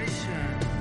nation.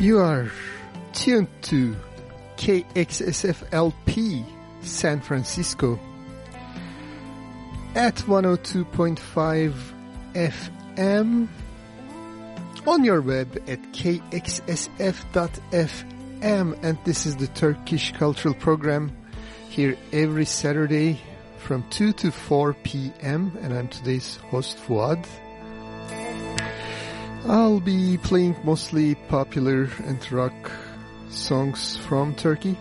You are tuned to KXSFLP San Francisco at 102.5 FM on your web at kxsf.fm and this is the Turkish Cultural Program here every Saturday from 2 to 4 p.m. and I'm today's host Fuad. I'll be playing mostly popular and rock songs from Turkey.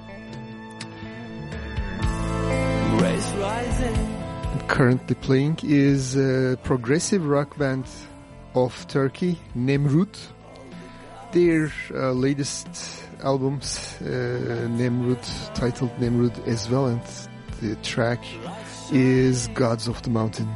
I'm currently playing is a progressive rock band of Turkey, Nemrud. Their uh, latest albums, uh, Nemrud, titled Nemrud as well, and the track is Gods of the Mountain.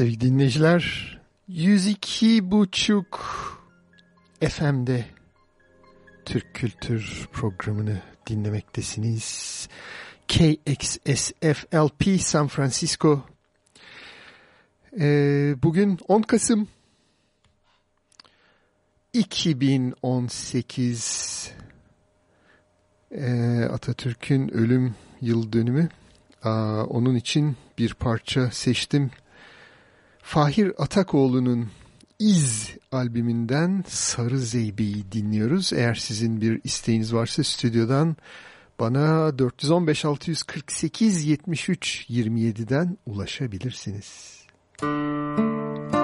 Sevgili dinleyiciler 102 buçuk FM'de Türk Kültür programını dinlemektesiniz. KXSFLP San Francisco. Ee, bugün 10 Kasım 2018 ee, Atatürk'ün ölüm yıl dönümü. Aa, onun için bir parça seçtim. Fahir Atakoğlu'nun İz albümünden Sarı Zeybe'yi dinliyoruz. Eğer sizin bir isteğiniz varsa stüdyodan bana 415 648 73 27'den ulaşabilirsiniz. Müzik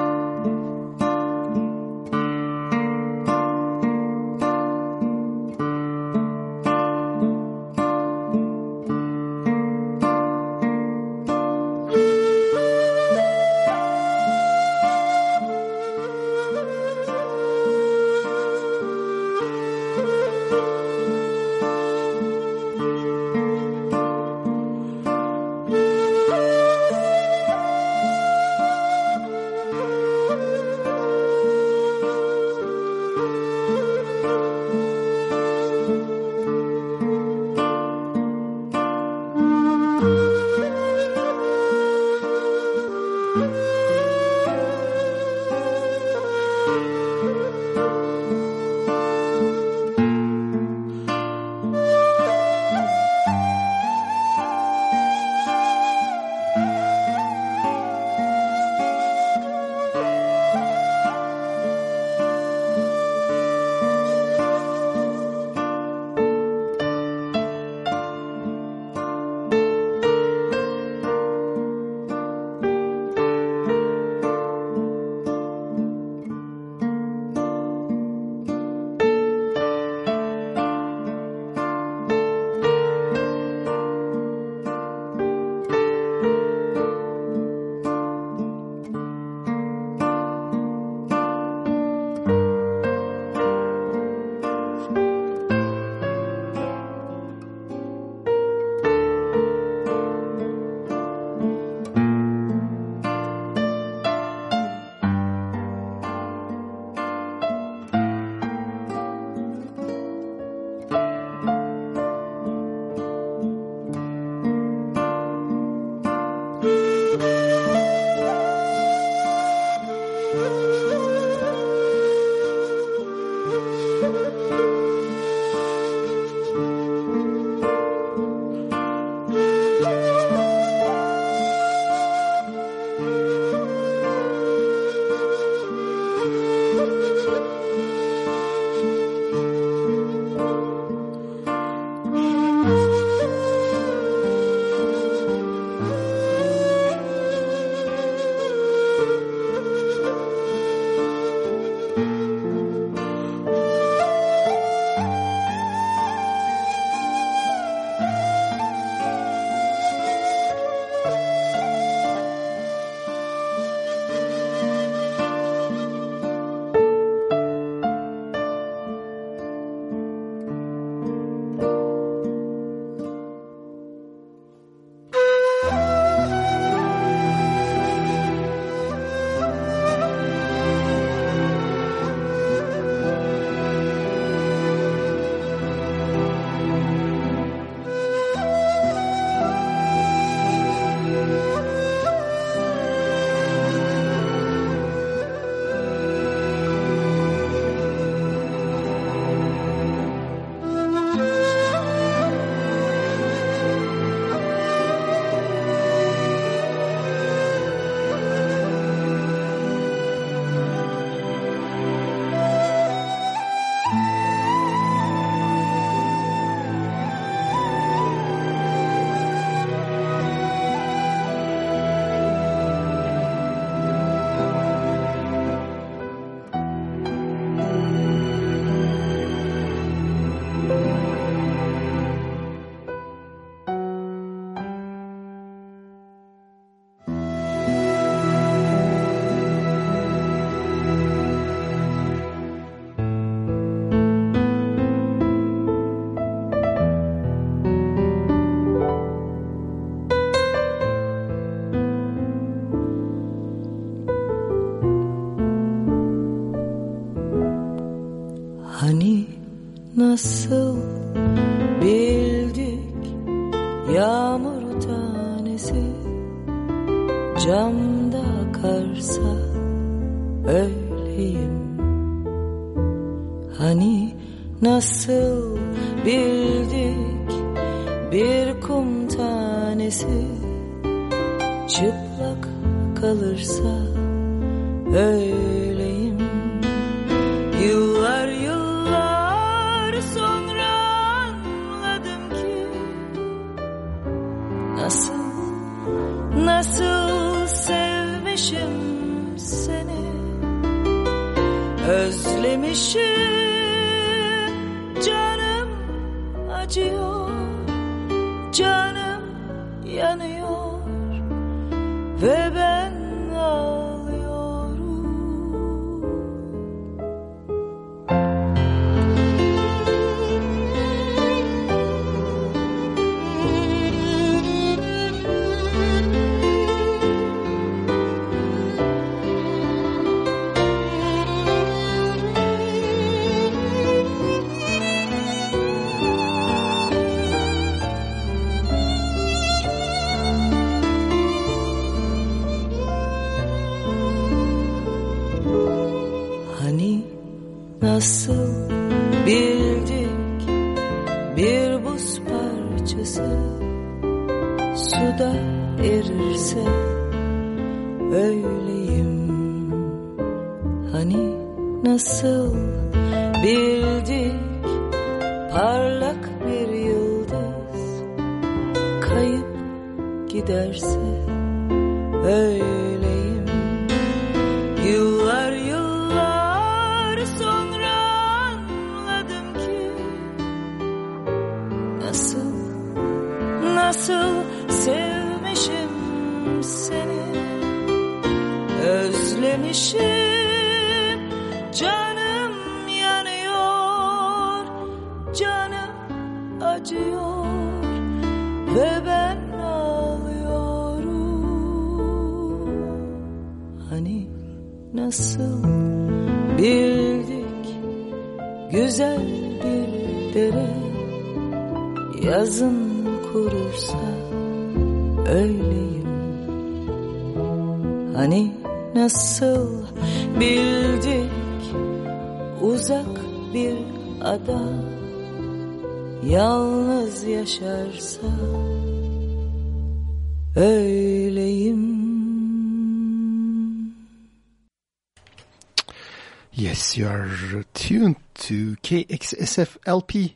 Yes, you are tuned to KXSF LP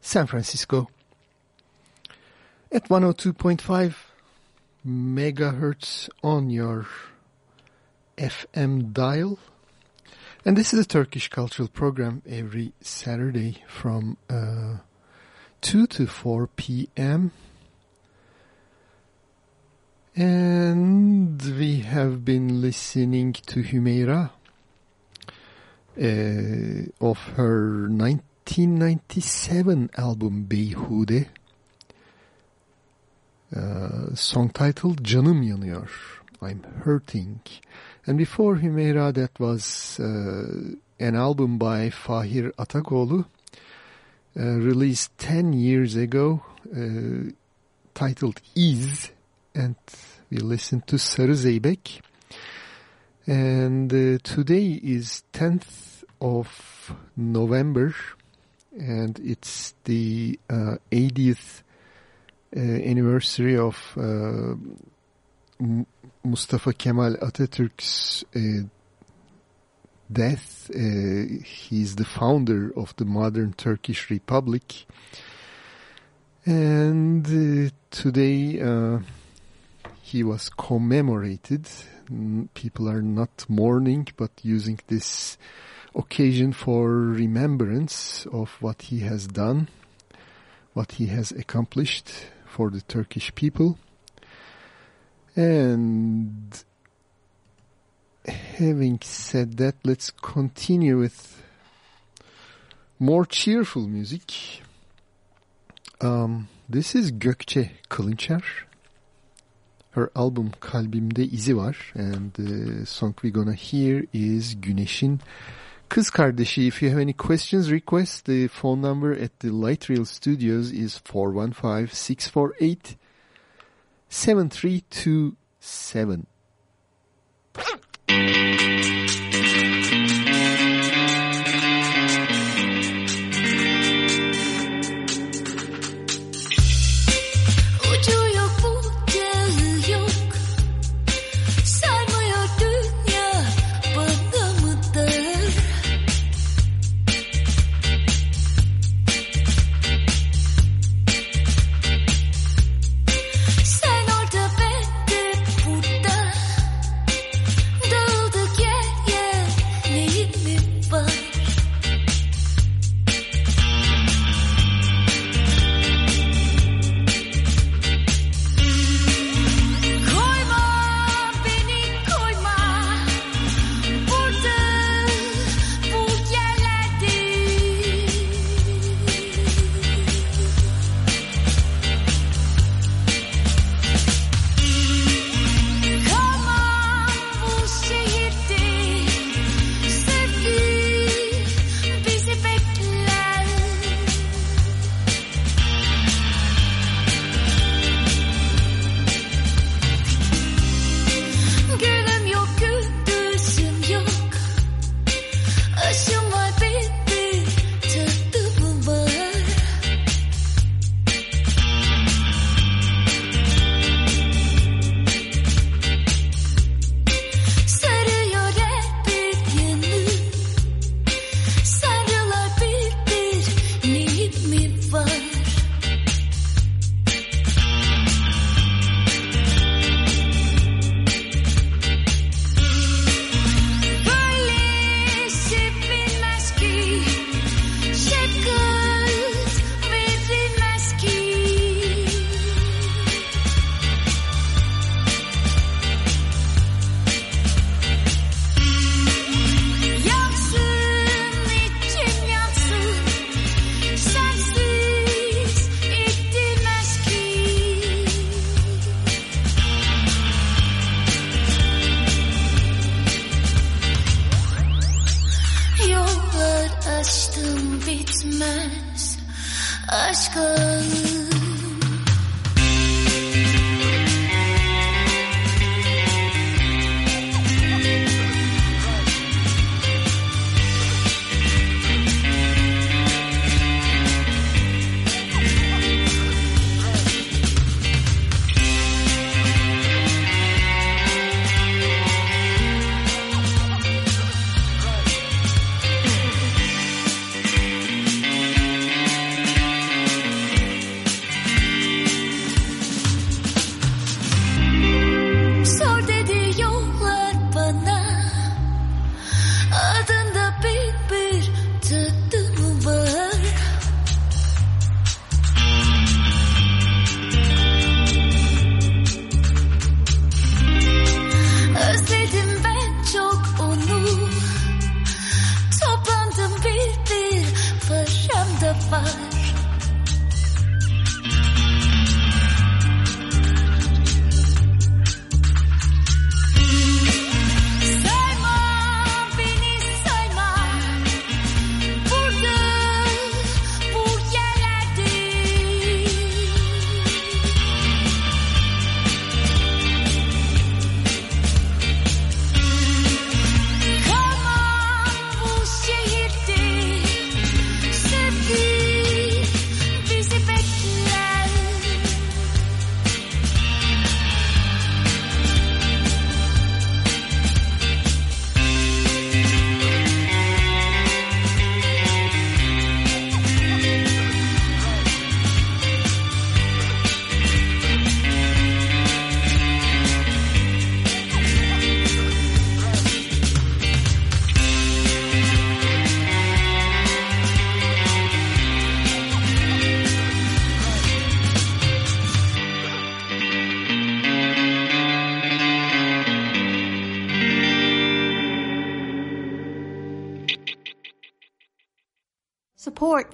San Francisco at 102.5 megahertz on your FM dial. And this is a Turkish cultural program every Saturday from uh, 2 to 4 p.m. And we have been listening to Hümeyra of her 1997 album Beyhude. Uh, song titled Canım Yanıyor. I'm Hurting. And before Hümeyra that was uh, an album by Fahir Atakoğlu uh, released 10 years ago uh, titled İz and we listened to Sarı Zeybek. And uh, today is 10th of November and it's the uh, 80th uh, anniversary of uh, Mustafa Kemal Atatürk's uh, death. Uh, he's the founder of the modern Turkish Republic. And uh, today he was commemorated. Mm, People are not mourning, but using this occasion for remembrance of what he has done, what he has accomplished for the Turkish people. And having said that, let's continue with more cheerful music. Um, this is Gökçe Kılınçer. Her album Kalbimde İzi var and the song we're gonna hear is Güneşin Kız Kardeşi, if you have any questions, requests, the phone number at the Light Rail Studios is 415-648-7327.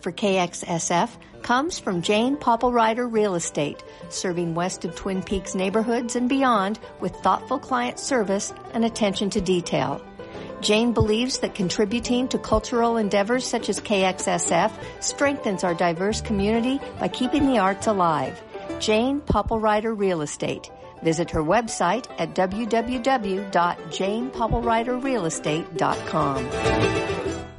for KXSF comes from Jane Popplewriter Real Estate, serving west of Twin Peaks neighborhoods and beyond with thoughtful client service and attention to detail. Jane believes that contributing to cultural endeavors such as KXSF strengthens our diverse community by keeping the arts alive. Jane Popplewriter Real Estate. Visit her website at www.janepoppelriderrealestate.com.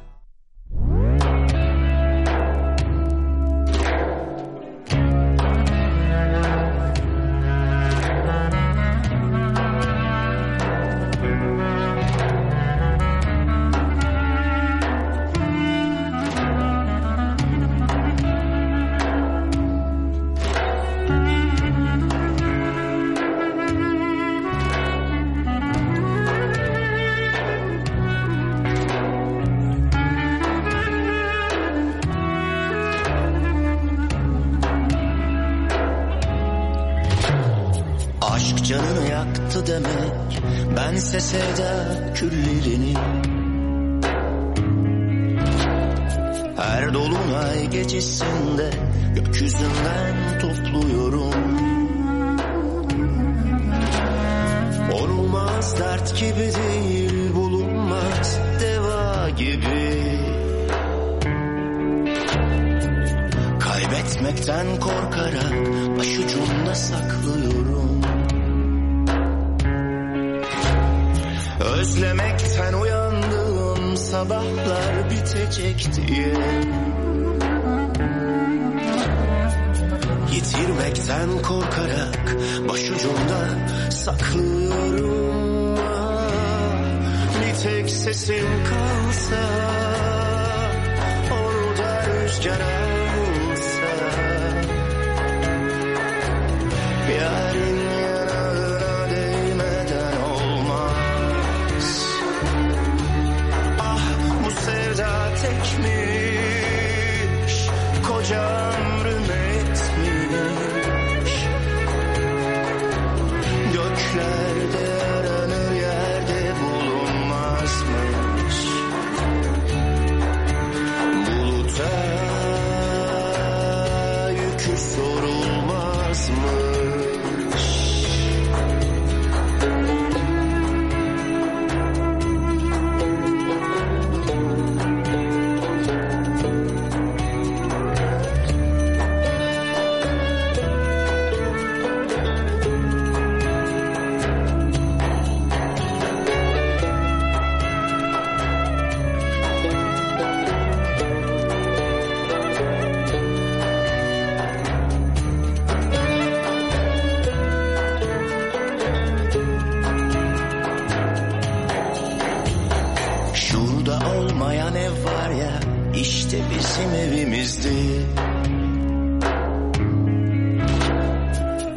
işte bizim evimizdi.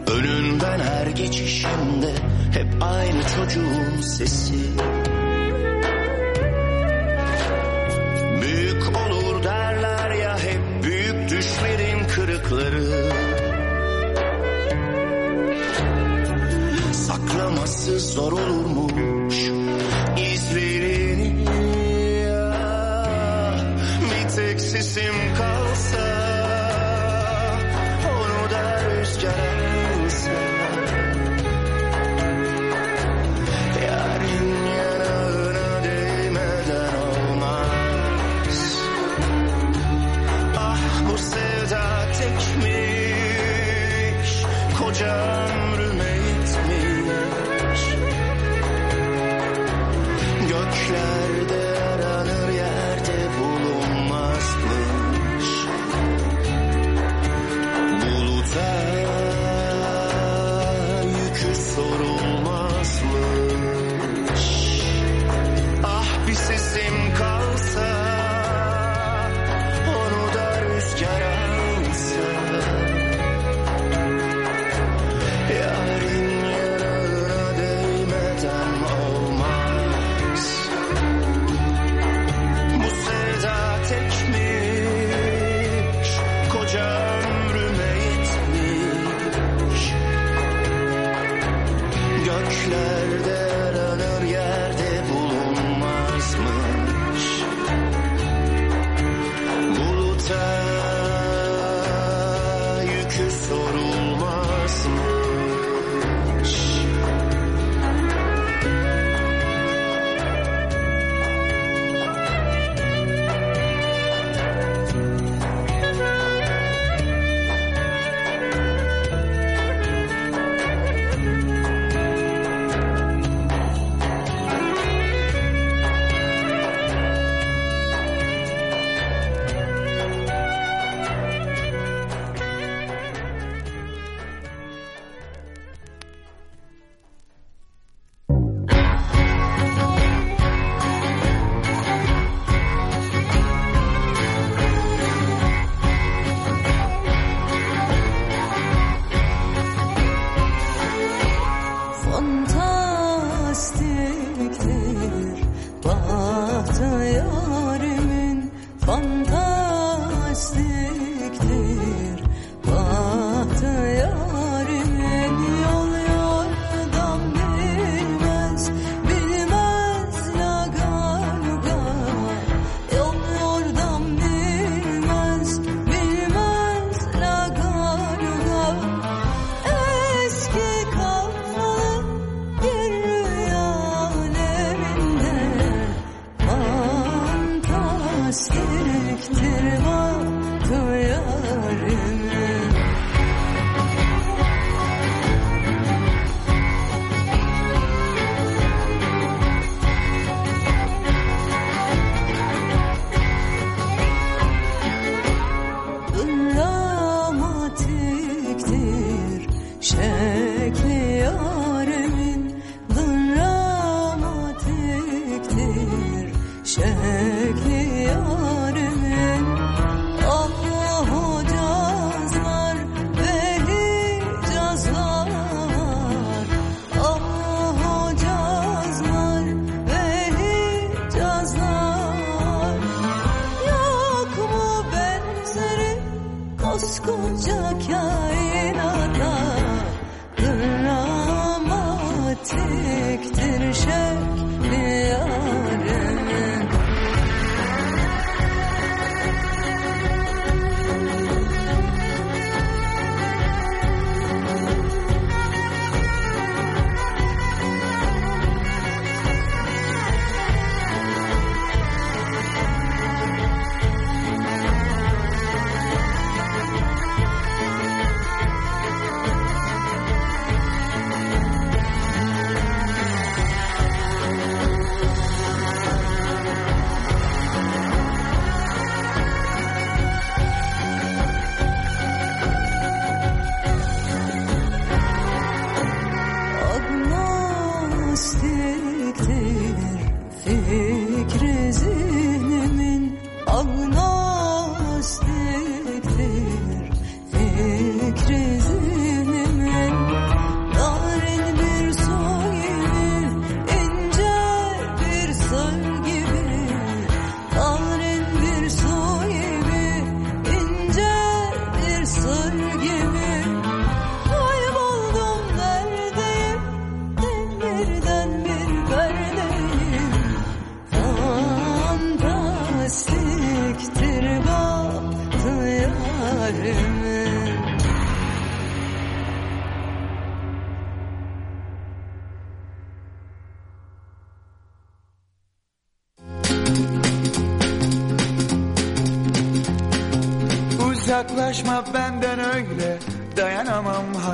Önünden her geçişimde hep aynı çocuğun sesi. Büyük olur derler ya hep büyük düşlerin kırıkları. Saklaması zor olurmuş izlerini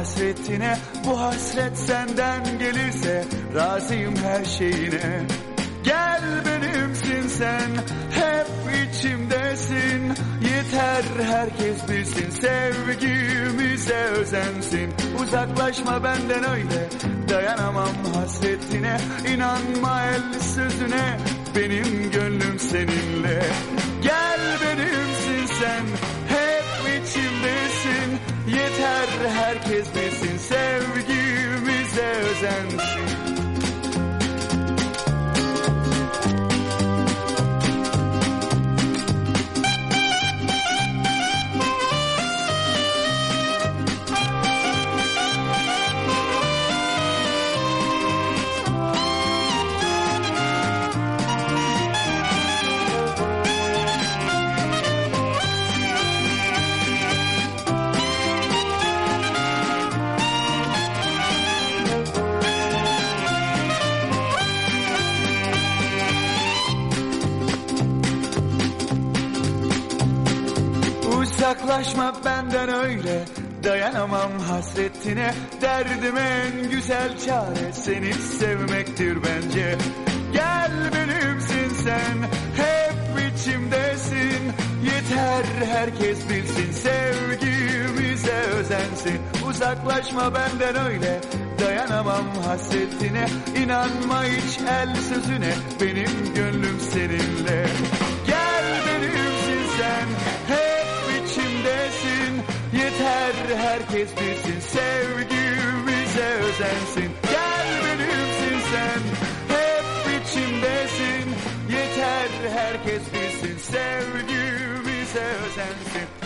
hasretine Bu hasret senden gelirse Razıyım her şeyine. Gel benimsin sen Hep içimdesin. Yeter herkes bilsin Sevgimize özensin Uzaklaşma benden öyle Dayanamam hasretine. İnanma el sözüne Benim gönlüm seninle. Gel benimsin sen herkes bilsin Sevgimize özensin Dayanamam hasretine Derdim en güzel çare Seni sevmektir bence. Gel benimsin sen Hep içimdesin. Yeter herkes bilsin Sevgimize özensin. Uzaklaşma benden öyle Dayanamam hasretine. İnanma hiç el sözüne Benim gönlüm seninle herkes bilsin Sevgimize özensin Gel benimsin sen Hep içimdesin Yeter herkes bilsin Sevgimize özensin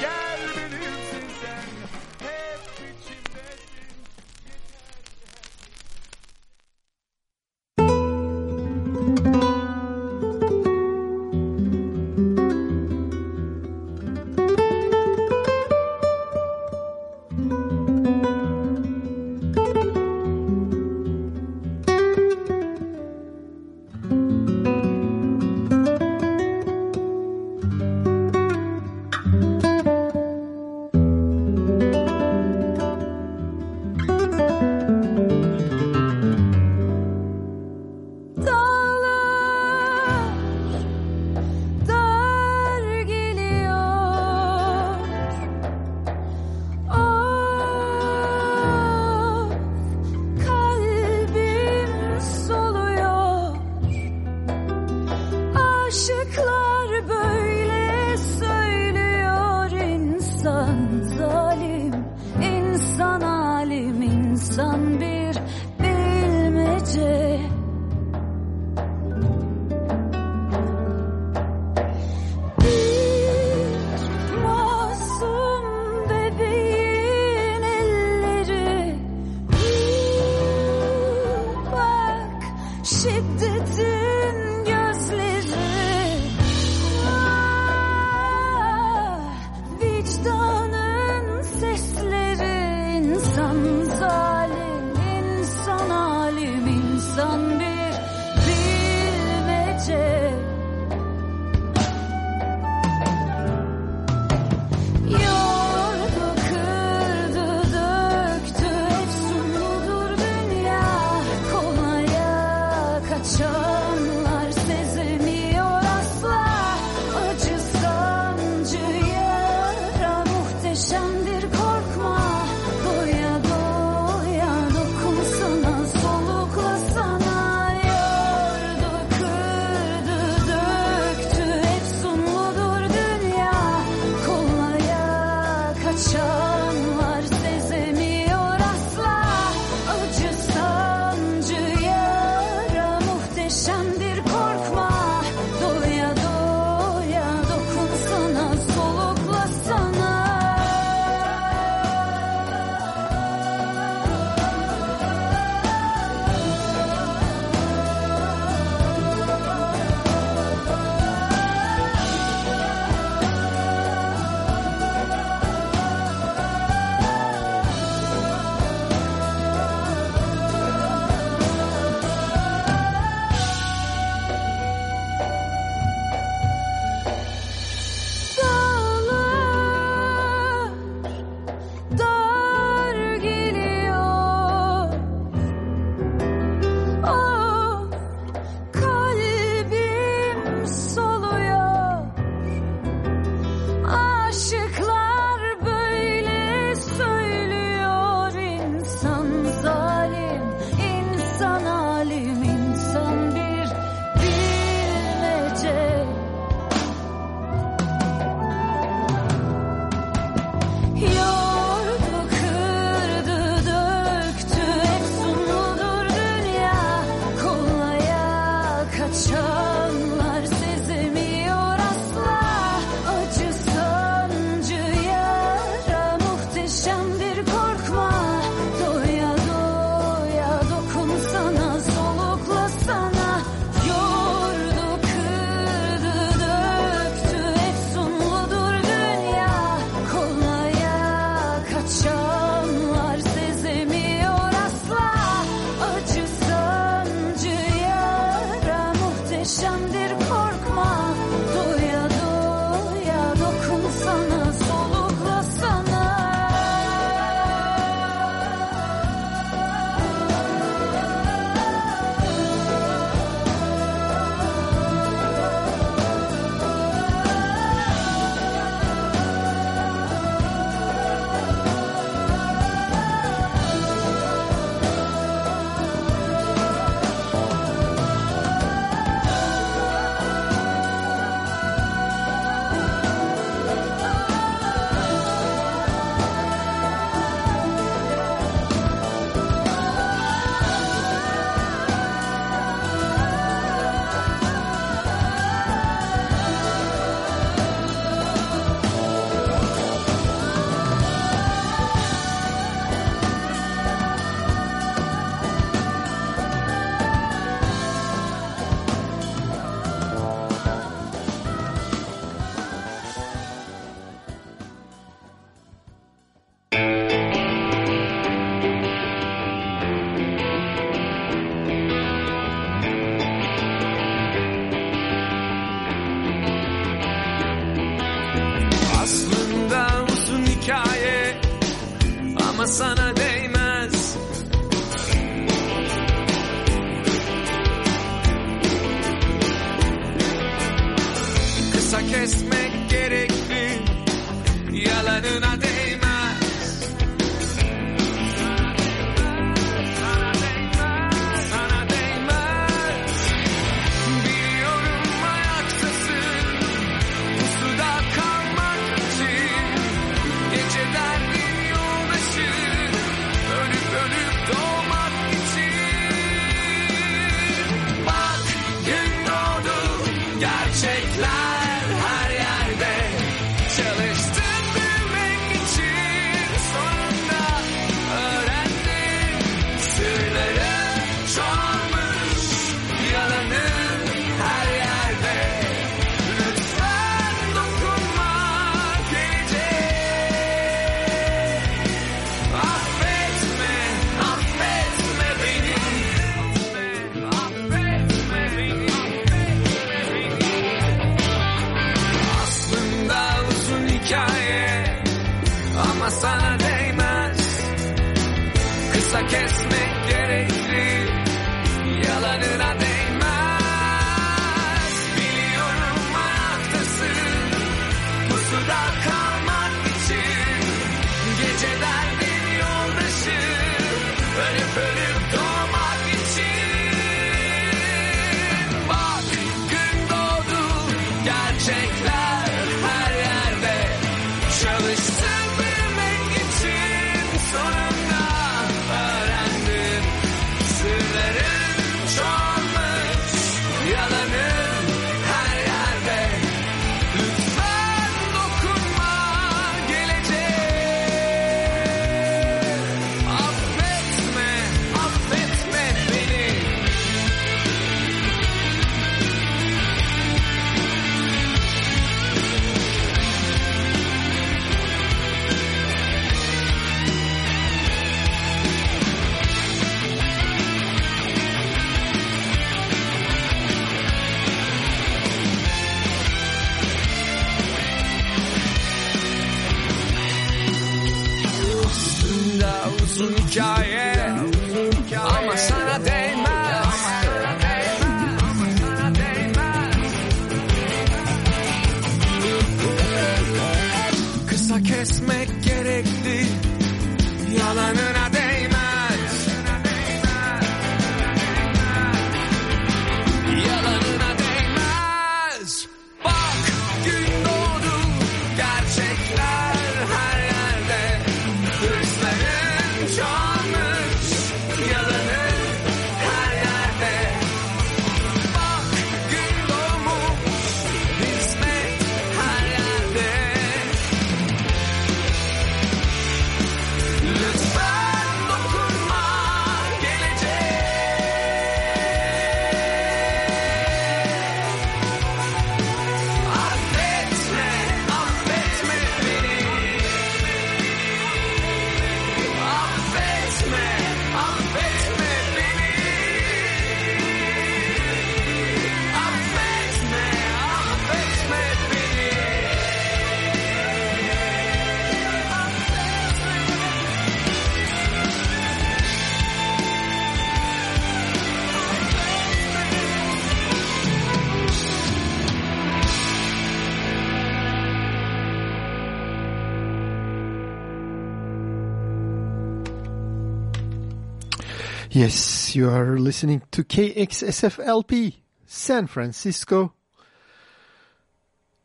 Yes, you are listening to KXSFLP San Francisco.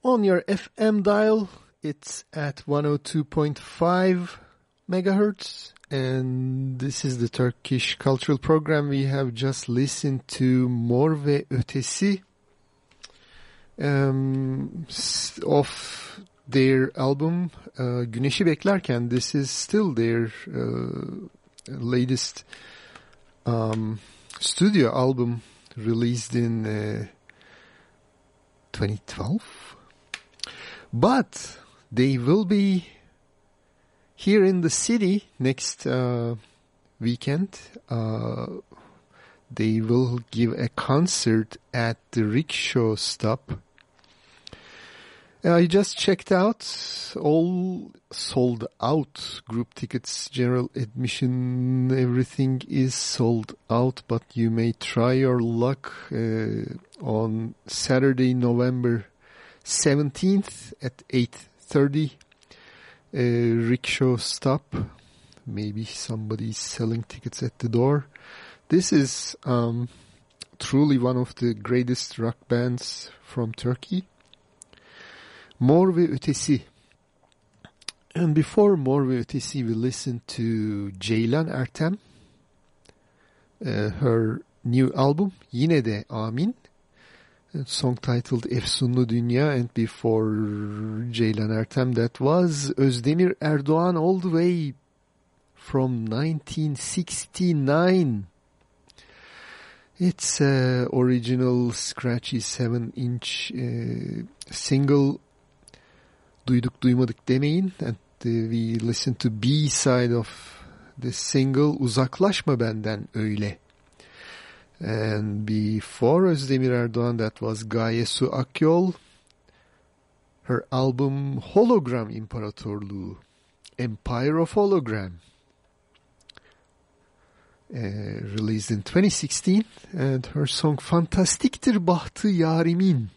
On your FM dial, it's at 102.5 megahertz. And this is the Turkish cultural program. We have just listened to Mor ve Ötesi um, of their album uh, Güneşi Beklerken. This is still their uh, latest um, studio album released in uh, 2012. But they will be here in the city next uh, weekend. Uh, they will give a concert at the rickshaw stop. I just checked out all sold out group tickets, general admission, everything is sold out, but you may try your luck uh, on Saturday, November 17th at 8.30. Uh, rickshaw stop. Maybe somebody's selling tickets at the door. This is um, truly one of the greatest rock bands from Turkey. Mor ve Ötesi. And before Mor ve Ötesi, we listened to Ceylan Ertem. Uh, her new album, Yine de Amin. Song titled Efsunlu Dünya. And before Ceylan Ertem, that was Özdemir Erdoğan all the way from 1969. It's a original scratchy 7-inch uh, single duyduk duymadık demeyin. And we listened to B side of the single Uzaklaşma Benden Öyle. And before Özdemir Erdoğan that was Gaye Su Akyol. Her album Hologram İmparatorluğu. Empire of Hologram. Uh, released in 2016 and her song Fantastiktir Bahtı Yarimin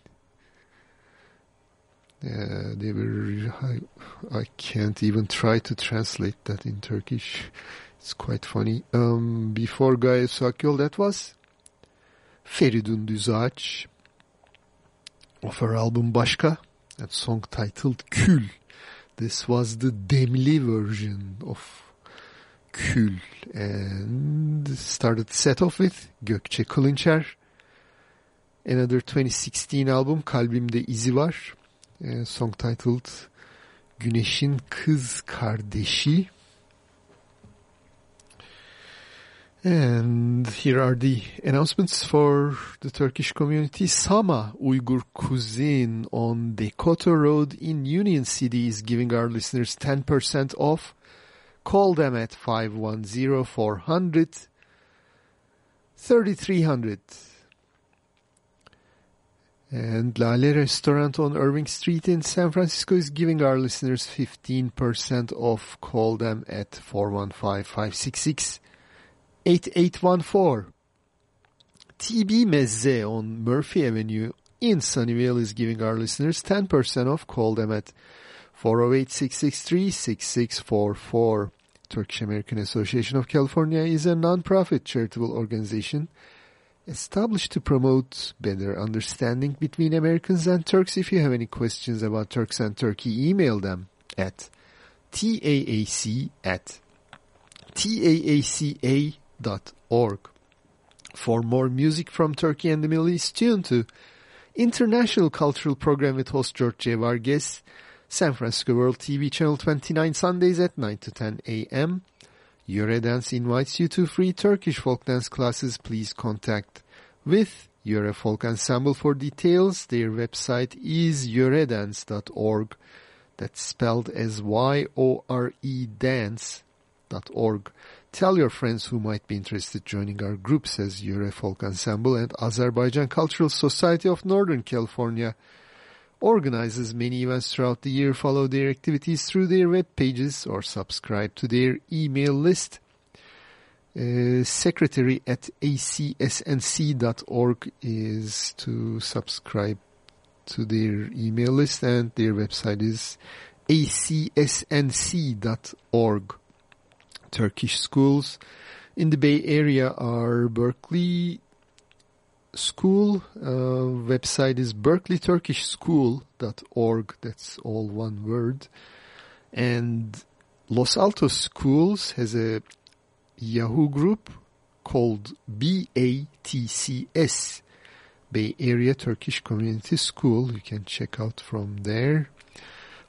uh, they were, I, I can't even try to translate that in Turkish. It's quite funny. Um, before Gaye Su Akyol, that was Feridun Düzağaç of her album Başka, that song titled Kül. This was the Demli version of Kül and started set off with Gökçe Kılınçer. Another 2016 album Kalbimde İzi Var a song titled Güneşin Kız Kardeşi. And here are the announcements for the Turkish community. Sama Uyghur Cuisine on Decoto Road in Union City is giving our listeners 10% off. Call them at 510-400 3300. And Lale Restaurant on Irving Street in San Francisco is giving our listeners 15% off. Call them at 415-566-8814. TB Mezze on Murphy Avenue in Sunnyvale is giving our listeners 10% off. Call them at 408-663-6644. Turkish American Association of California is a non-profit charitable organization established to promote better understanding between Americans and Turks. If you have any questions about Turks and Turkey, email them at taac at taaca.org. For more music from Turkey and the Middle East, tune to International Cultural Program with host George. Vargas, San Francisco World TV Channel 29 Sundays at 9 to 10 a.m. Yöre Dance invites you to free Turkish folk dance classes. Please contact with Yöre Folk Ensemble for details. Their website is yoredance.org. That's spelled as Y-O-R-E dance.org. Tell your friends who might be interested joining our group, says Yöre Folk Ensemble and Azerbaijan Cultural Society of Northern California organizes many events throughout the year. Follow their activities through their web pages or subscribe to their email list. Uh, secretary at acsnc.org is to subscribe to their email list and their website is acsnc.org. Turkish schools in the Bay Area are Berkeley School. Uh, website is berkeleyturkishschool.org. That's all one word. And Los Altos Schools has a Yahoo group called BATCS, Bay Area Turkish Community School. You can check out from there.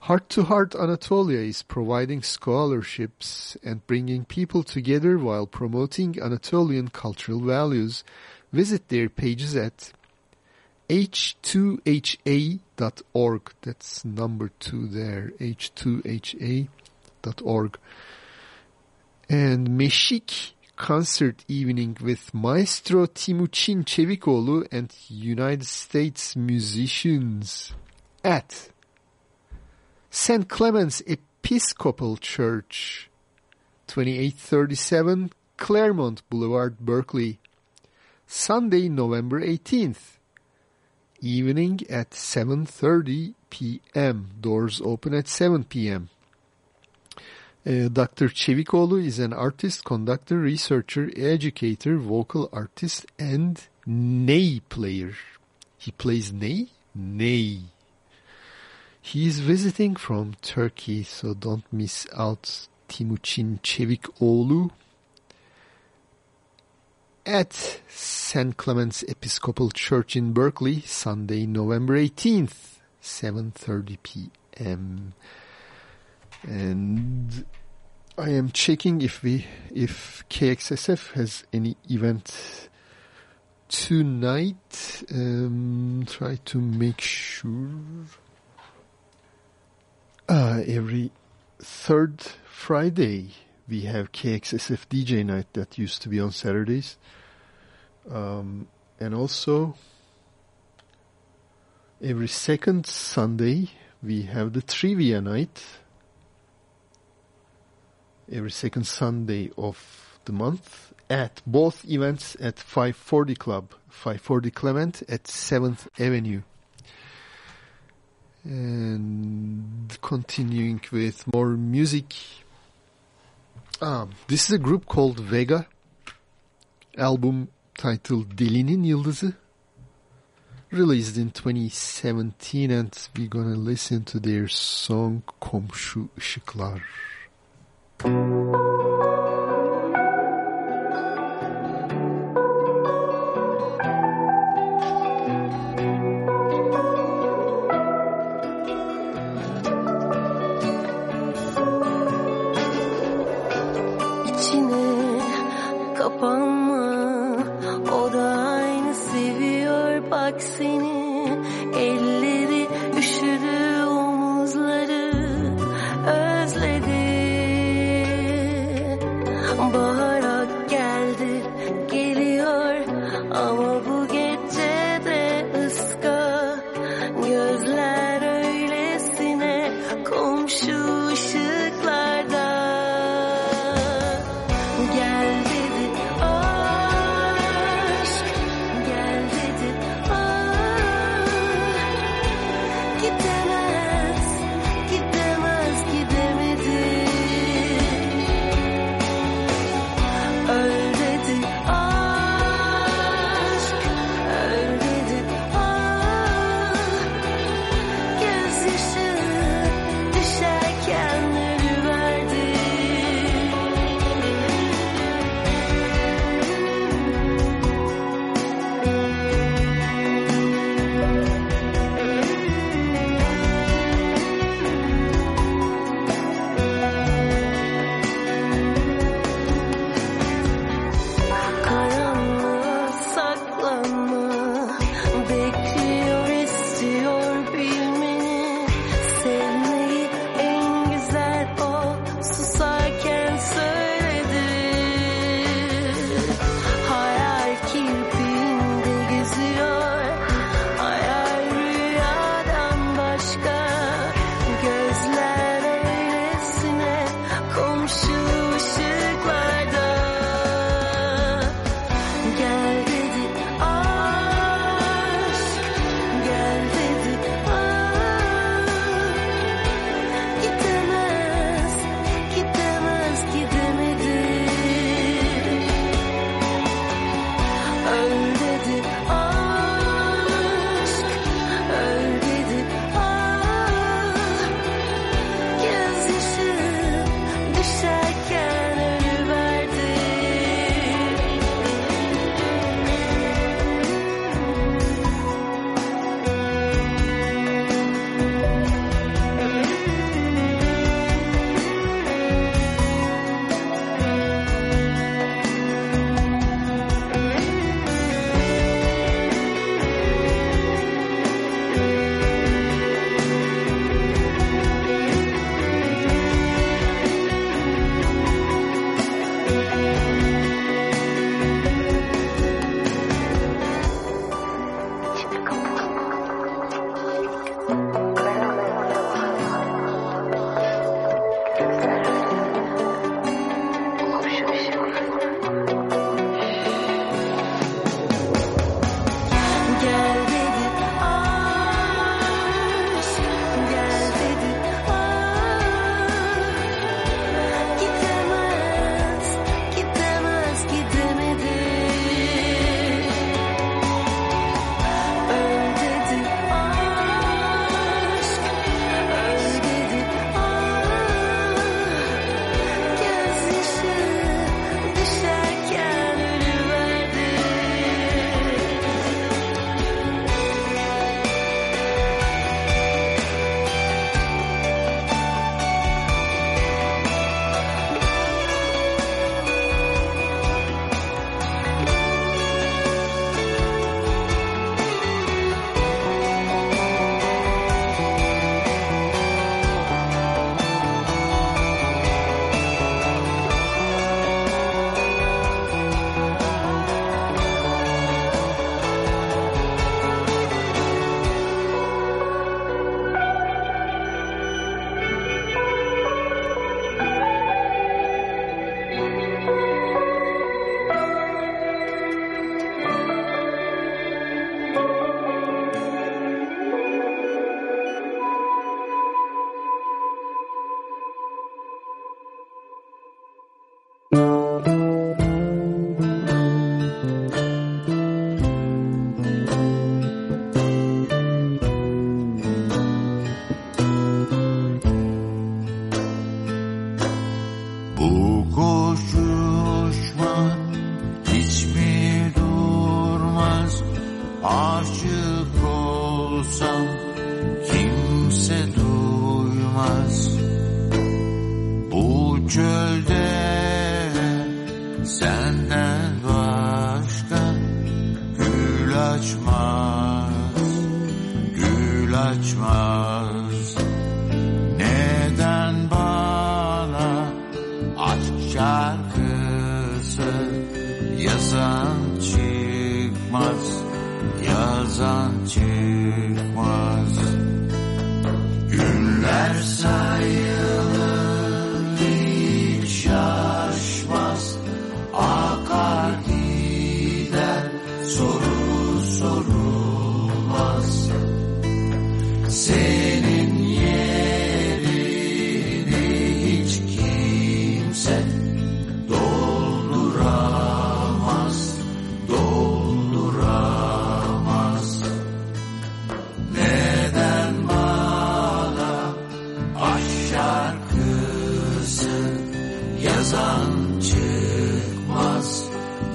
Heart to Heart Anatolia is providing scholarships and bringing people together while promoting Anatolian cultural values. Visit their pages at h2ha.org. That's number two there, h2ha.org. And Meşk concert evening with Maestro Timuçin Çevikoğlu and United States musicians at St. Clement's Episcopal Church, 2837 Claremont Boulevard, Berkeley, Sunday, November 18th, evening at 7.30 p.m. Doors open at 7 p.m. Uh, Dr. Çevikoğlu is an artist, conductor, researcher, educator, vocal artist, and ney player. He plays ney? Ney. He is visiting from Turkey, so don't miss out Timuçin Çevikoğlu at St. Clement's Episcopal Church in Berkeley, Sunday, November 18th, 7.30 p.m. And I am checking if we, if KXSF has any event tonight. Um, try to make sure. Uh, every third Friday we have KXSF DJ night that used to be on Saturdays. Um, and also every second Sunday we have the trivia night. Every second Sunday of the month at both events at 540 Club, 540 Clement at 7th Avenue. And continuing with more music. Um, this is a group called Vega. Album titled Delinin Yıldızı. Released in 2017 and we're gonna listen to their song Komşu Işıklar.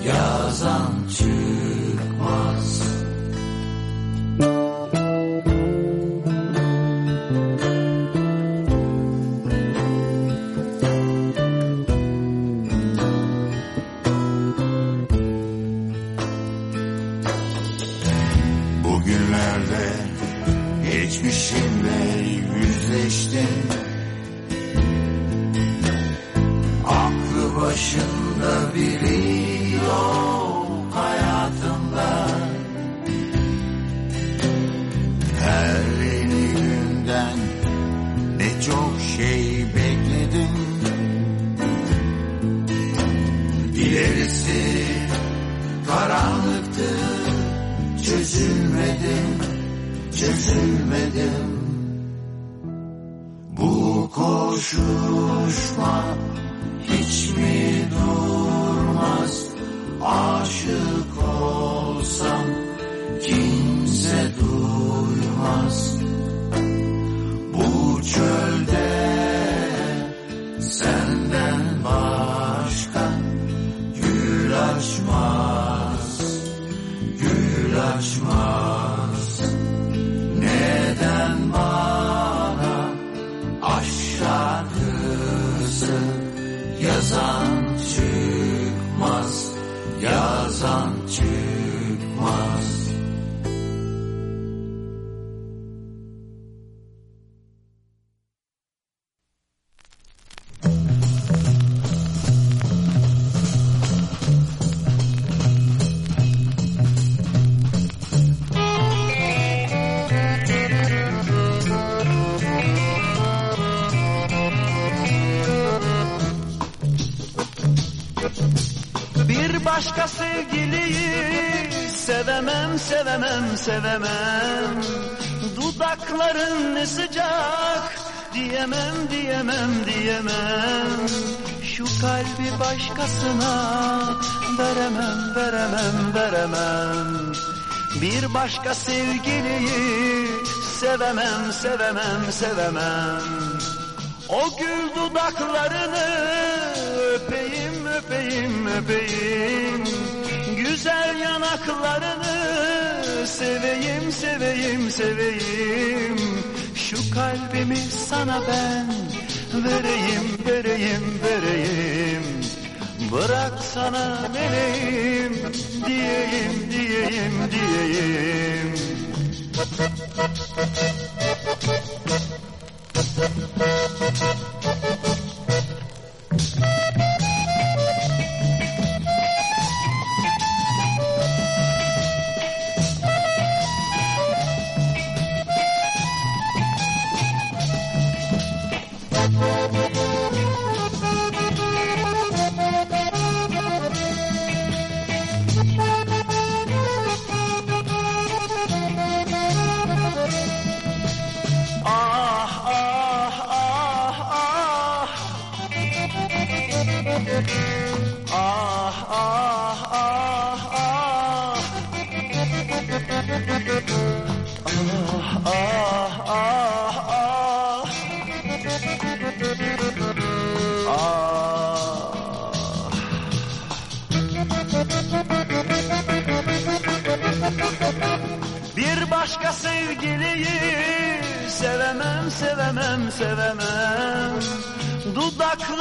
Yazan çıkmaz. Sevemem, sevemem. Dudakların ne sıcak, diyemem, diyemem, diyemem. Şu kalbi başkasına veremem, veremem, veremem. Bir başka sevgiliyi sevemem, sevemem, sevemem. O gül dudaklarını öpeyim, öpeyim, öpeyim. Güzel yanaklarını seveyim, seveyim, seveyim. Şu kalbimi sana ben vereyim, vereyim, vereyim. Bırak sana vereyim, diyeyim, diyeyim, diyeyim. Ah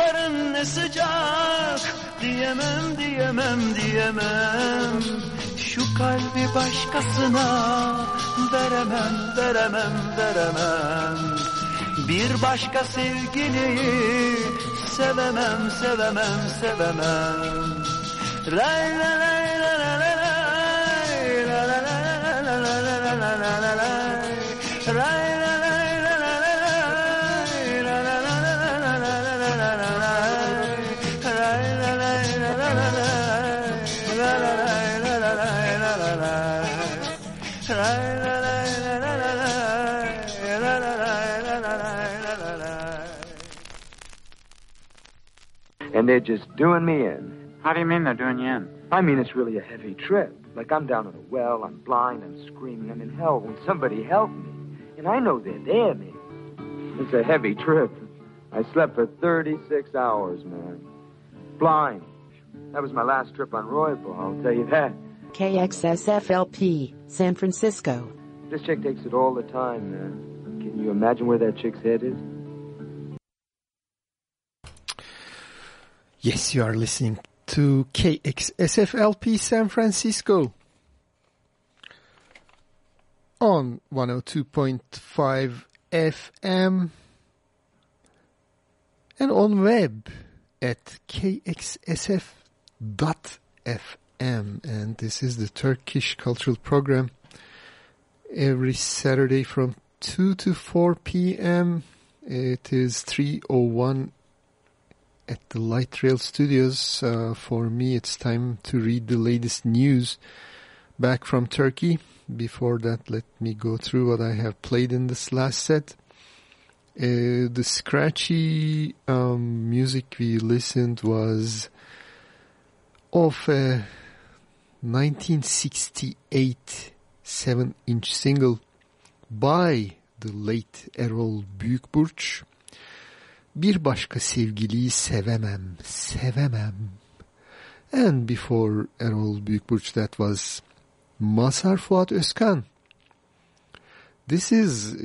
Dudakların ne sıcak, diyemem, diyemem, diyemem. Şu kalbi başkasına veremem, veremem, veremem. Bir başka sevgiliyi sevemem, sevemem, sevemem. Lay la lay they're just doing me in. How do you mean they're doing you in? I mean, it's really a heavy trip. Like I'm down in a well, I'm blind, I'm screaming, I'm in hell. When somebody help me, and I know they're there, man. It's a heavy trip. I slept for 36 hours, man. Blind. That was my last trip on Royal, I'll tell you that. KXSFLP, San Francisco. This chick takes it all the time, man. Can you imagine where that chick's head is? Yes, you are listening to KXSFLP San Francisco on 102.5 FM and on web at kxsf.fm and this is the Turkish cultural program every Saturday from 2 to 4 p.m. It is 301 at the Light Rail Studios. Uh, for me, it's time to read the latest news back from Turkey. Before that, let me go through what I have played in this last set. Uh, the scratchy um, music we listened was of a 1968 7-inch single by the late Erol Büyükburç. Bir başka sevgiliyi sevemem, sevemem. And before Erol Büyükburç that was Mazhar Fuat Özkan. This is uh,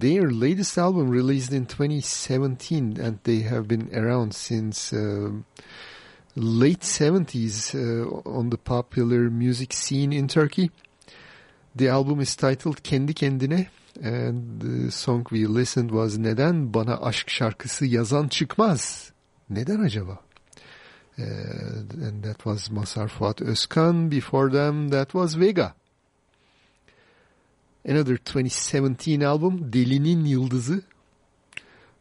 their latest album released in 2017 and they have been around since uh, late 70s uh, on the popular music scene in Turkey. The album is titled Kendi Kendine and the song we listened was Neden Bana Aşk Şarkısı Yazan Çıkmaz? Neden acaba? Uh, and that was Mazhar Fuat Özkan. Before them, that was Vega. Another 2017 album, Delinin Yıldızı.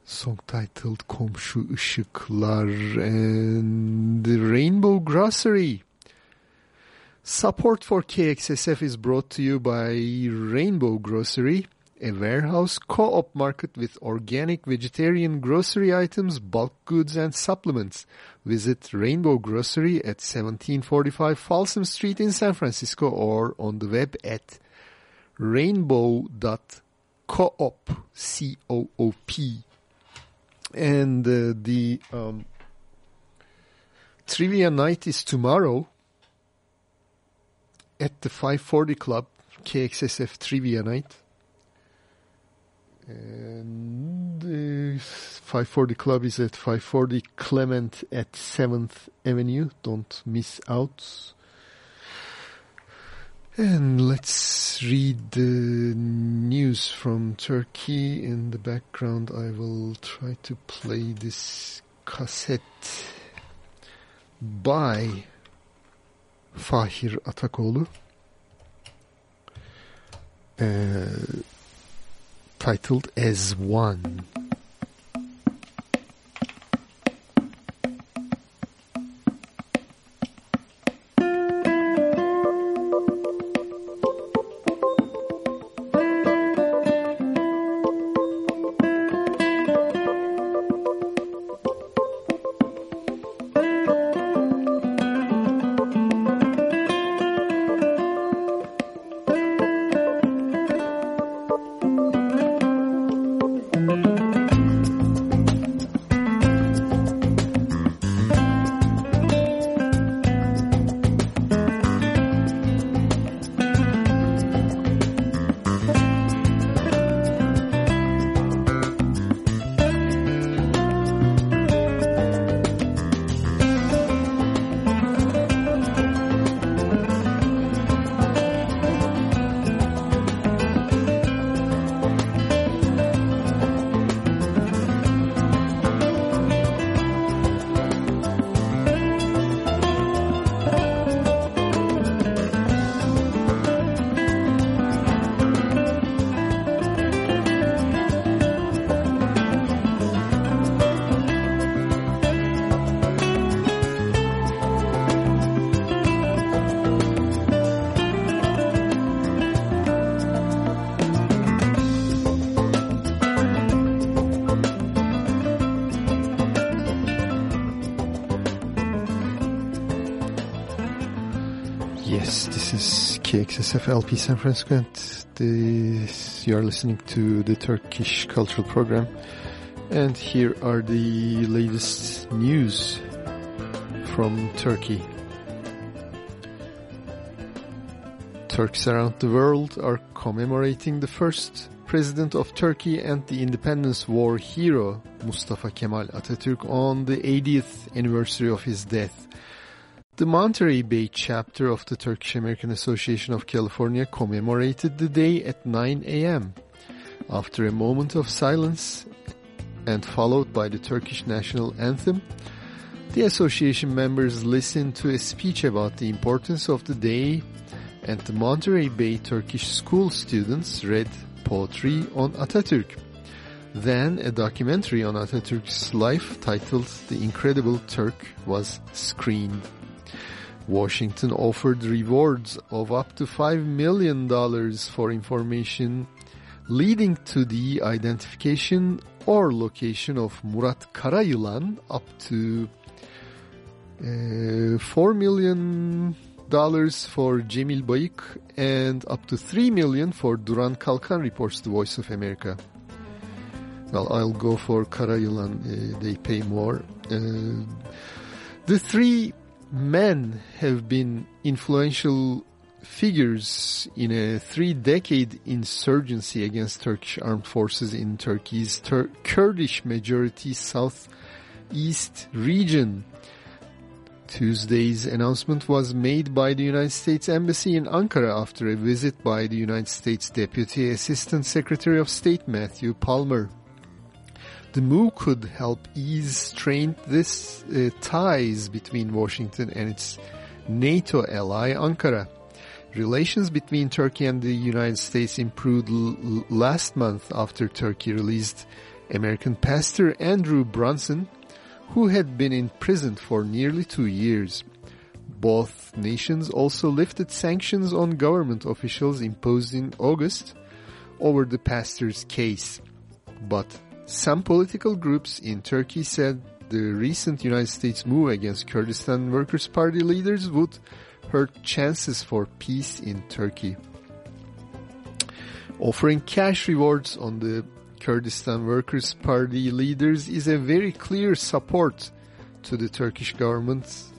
Song titled Komşu Işıklar and The Rainbow Grocery. Support for KXSF is brought to you by Rainbow Grocery, a warehouse co-op market with organic vegetarian grocery items, bulk goods and supplements. Visit Rainbow Grocery at 1745 Folsom Street in San Francisco or on the web at rainbow.coop, C-O-O-P. And uh, the um, trivia night is tomorrow at the 540 Club, KXSF Trivia Night. And the 540 Club is at 540 Clement at 7th Avenue. Don't miss out. And let's read the news from Turkey. In the background, I will try to play this cassette by Fahir Atakoğlu. Uh, titled As One. LP San Francisco and this, you are listening to the Turkish Cultural Program and here are the latest news from Turkey. Turks around the world are commemorating the first president of Turkey and the independence war hero Mustafa Kemal Atatürk on the 80th anniversary of his death. The Monterey Bay chapter of the Turkish American Association of California commemorated the day at 9 a.m. After a moment of silence and followed by the Turkish national anthem, the association members listened to a speech about the importance of the day and the Monterey Bay Turkish school students read poetry on Atatürk. Then a documentary on Atatürk's life titled The Incredible Turk was screened. Washington offered rewards of up to $5 million for information leading to the identification or location of Murat Karayılan up to uh, $4 million for Cemil Bayık and up to 3 million for Duran Kalkan reports the Voice of America. Well, I'll go for Karayılan. Uh, they pay more. Uh, the three men have been influential figures in a three-decade insurgency against Turkish armed forces in Turkey's Tur Kurdish majority southeast region. Tuesday's announcement was made by the United States Embassy in Ankara after a visit by the United States Deputy Assistant Secretary of State Matthew Palmer. The move could help ease strained this uh, ties between Washington and its NATO ally Ankara. Relations between Turkey and the United States improved last month after Turkey released American pastor Andrew Brunson, who had been imprisoned for nearly two years. Both nations also lifted sanctions on government officials imposed in August over the pastor's case. But some political groups in Turkey said the recent United States move against Kurdistan Workers' Party leaders would hurt chances for peace in Turkey. Offering cash rewards on the Kurdistan Workers' Party leaders is a very clear support to the Turkish government's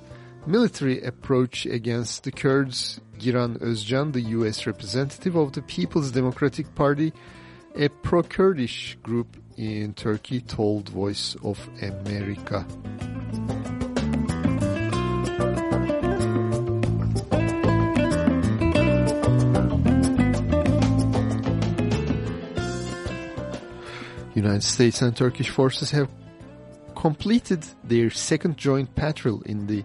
military approach against the Kurds. Giran Özcan, the U.S. representative of the People's Democratic Party, a pro-Kurdish group in Turkey, told Voice of America. United States and Turkish forces have completed their second joint patrol in the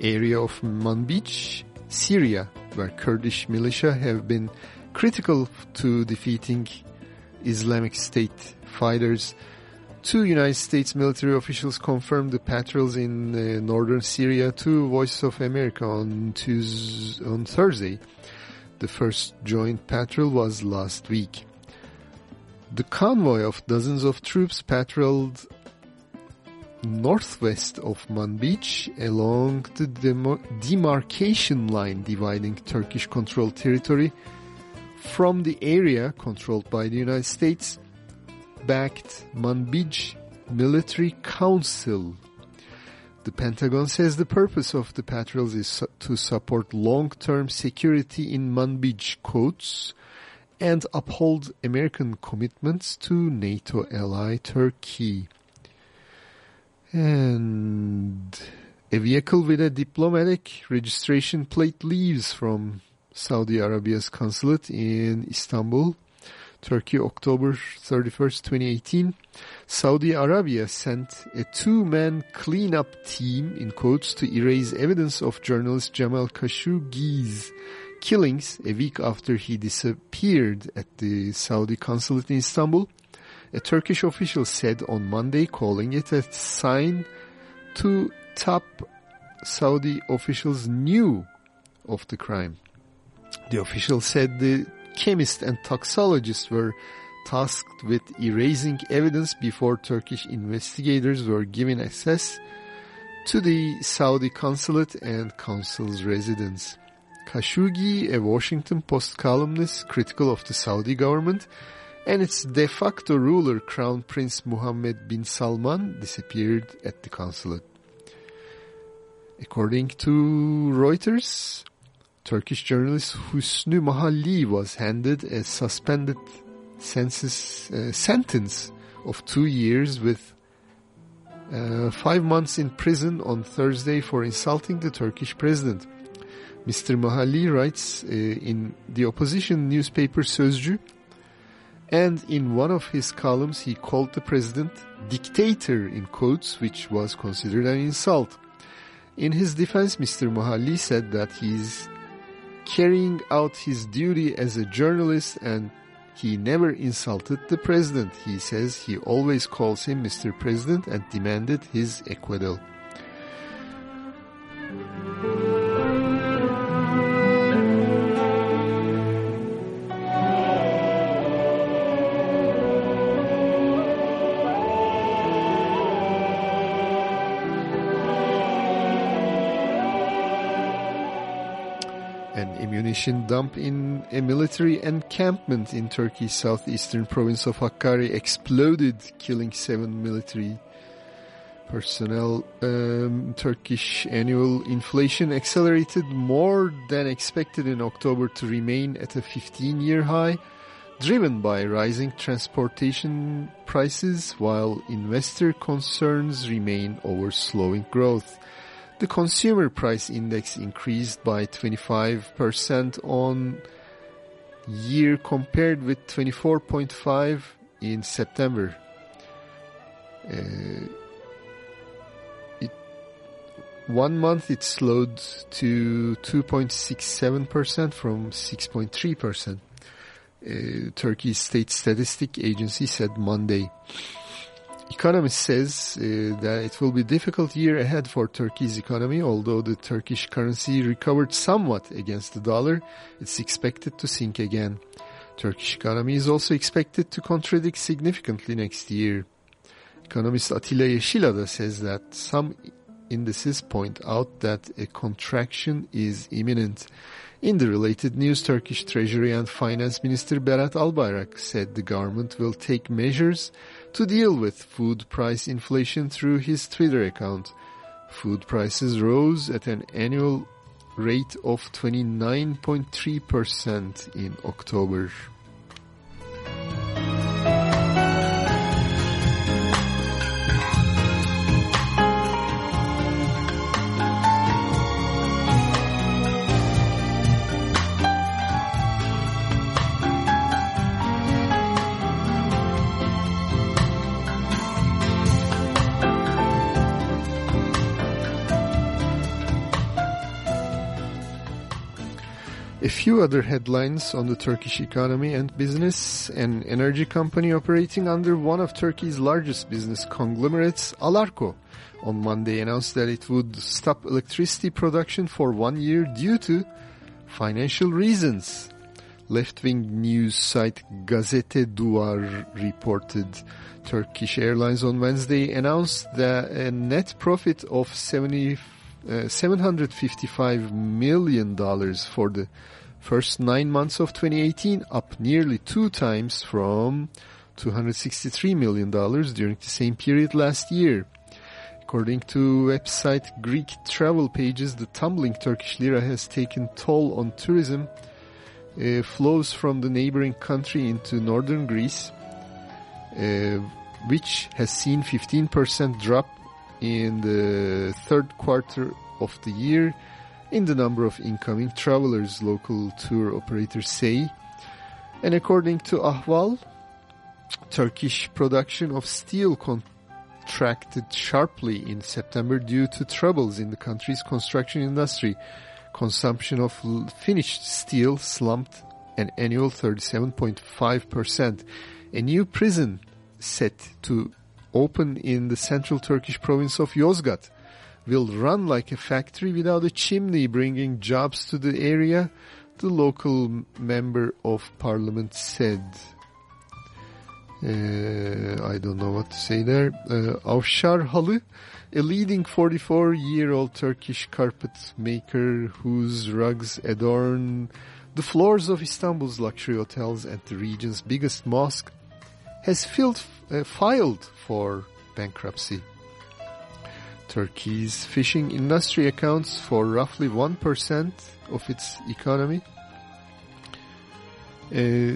area of Manbij, Syria, where Kurdish militia have been critical to defeating Islamic State fighters. Two United States military officials confirmed the patrols in uh, northern Syria to Voice of America on Tuesday, on Thursday. The first joint patrol was last week. The convoy of dozens of troops patrolled northwest of Manbij along the demarcation line dividing Turkish-controlled territory from the area controlled by the United States backed Manbij Military Council. The Pentagon says the purpose of the patrols is to support long-term security in Manbij quotes and uphold American commitments to NATO ally Turkey. And a vehicle with a diplomatic registration plate leaves from Saudi Arabia's consulate in Istanbul, Turkey, October 31st, 2018. Saudi Arabia sent a two-man cleanup team, in quotes, to erase evidence of journalist Jamal Khashoggi's killings a week after he disappeared at the Saudi consulate in Istanbul. A Turkish official said on Monday, calling it a sign to top Saudi officials knew of the crime. The official said the chemists and toxicologists were tasked with erasing evidence before Turkish investigators were given access to the Saudi consulate and consul's residence. Khashoggi, a Washington Post columnist critical of the Saudi government, and its de facto ruler, Crown Prince Mohammed bin Salman, disappeared at the consulate. According to Reuters, Turkish journalist Husnu Mahalli was handed a suspended census, uh, sentence of two years with uh, five months in prison on Thursday for insulting the Turkish president. Mr. Mahalli writes uh, in the opposition newspaper Sözcü, and in one of his columns he called the president dictator in quotes, which was considered an insult. In his defense, Mr. Mahalli said that he is carrying out his duty as a journalist and he never insulted the president. He says he always calls him Mr. President and demanded his acquittal. Ammunition dump in a military encampment in Turkey's southeastern province of Hakkari exploded, killing seven military personnel. Um, Turkish annual inflation accelerated more than expected in October to remain at a 15-year high, driven by rising transportation prices, while investor concerns remain over slowing growth. The consumer price index increased by 25% on year compared with 24.5 in September. Uh, it, one month it slowed to 2.67% from 6.3%. Uh, Turkey's state statistic agency said Monday. Economist says uh, that it will be a difficult year ahead for Turkey's economy. Although the Turkish currency recovered somewhat against the dollar, it's expected to sink again. Turkish economy is also expected to contradict significantly next year. Economist Atilla Yeşilada says that some indices point out that a contraction is imminent. In the related news, Turkish Treasury and Finance Minister Berat Albayrak said the government will take measures to deal with food price inflation through his Twitter account. Food prices rose at an annual rate of 29.3% in October. A few other headlines on the Turkish economy and business. An energy company operating under one of Turkey's largest business conglomerates, Alarko, on Monday announced that it would stop electricity production for one year due to financial reasons. Left-wing news site Gazete Duvar reported Turkish Airlines on Wednesday announced that a net profit of 70 uh, $755 million for the first nine months of 2018, up nearly two times from $263 million during the same period last year. According to website Greek Travel Pages, the tumbling Turkish lira has taken toll on tourism. Uh, flows from the neighboring country into northern Greece, uh, which has seen 15% drop in the third quarter of the year in the number of incoming travelers, local tour operators say. And according to Ahval, Turkish production of steel contracted sharply in September due to troubles in the country's construction industry. Consumption of finished steel slumped an annual 37.5%. A new prison set to open in the central Turkish province of Yozgat will run like a factory without a chimney bringing jobs to the area, the local member of parliament said. Uh, I don't know what to say there. Uh, Avşar Halı a leading 44-year-old Turkish carpet maker whose rugs adorn the floors of Istanbul's luxury hotels and the region's biggest mosque, has filled, uh, filed for bankruptcy. Turkey's fishing industry accounts for roughly 1% of its economy. Uh,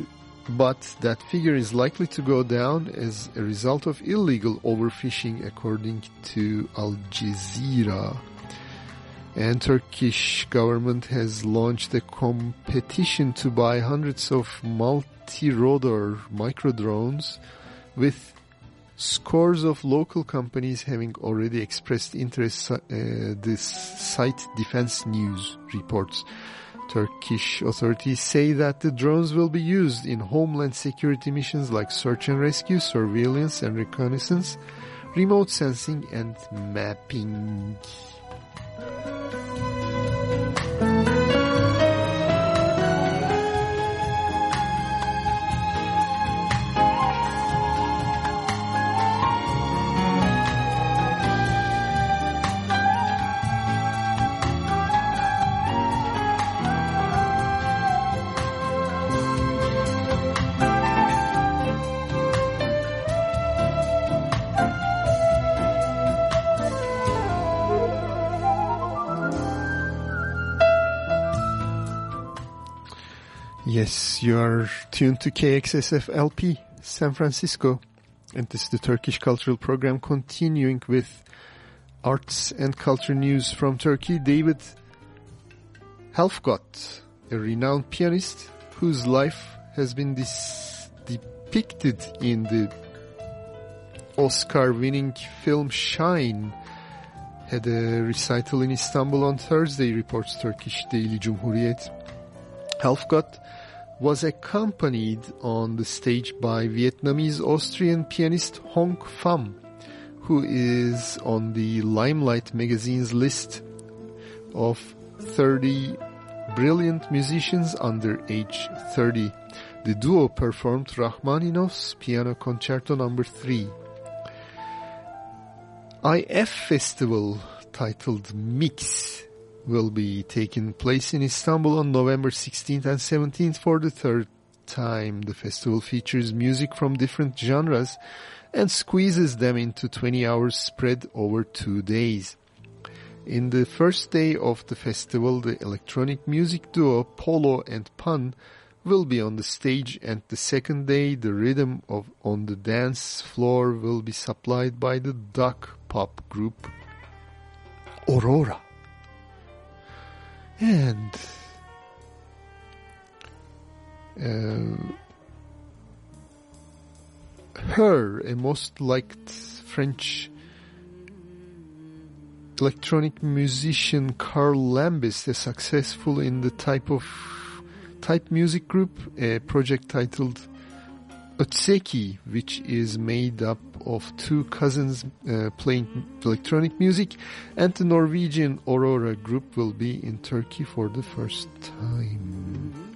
but that figure is likely to go down as a result of illegal overfishing according to Al Jazeera. And Turkish government has launched a competition to buy hundreds of multi-rotor micro drones with scores of local companies having already expressed interest, uh, this site Defense News reports. Turkish authorities say that the drones will be used in homeland security missions like search and rescue, surveillance and reconnaissance, remote sensing and mapping. Yes, you are tuned to KXSF LP San Francisco, and this is the Turkish Cultural Program continuing with arts and culture news from Turkey. David Helfgott, a renowned pianist whose life has been depicted in the Oscar-winning film Shine, had a recital in Istanbul on Thursday, reports Turkish daily Cumhuriyet. Helfgott was accompanied on the stage by Vietnamese-Austrian pianist Hoang Pham, who is on the Limelight magazine's list of 30 brilliant musicians under age 30. The duo performed Rachmaninoff's Piano Concerto No. 3. IF Festival titled Mix will be taking place in Istanbul on November 16th and 17th for the third time. The festival features music from different genres and squeezes them into 20 hours spread over two days. In the first day of the festival, the electronic music duo Polo and Pan will be on the stage and the second day the rhythm of on the dance floor will be supplied by the duck pop group Aurora. And uh, her, a most liked French electronic musician Carl Lambis, is successful in the type of type music group, a project titled Otseki, which is made up of two cousins uh, playing electronic music, and the Norwegian Aurora group will be in Turkey for the first time.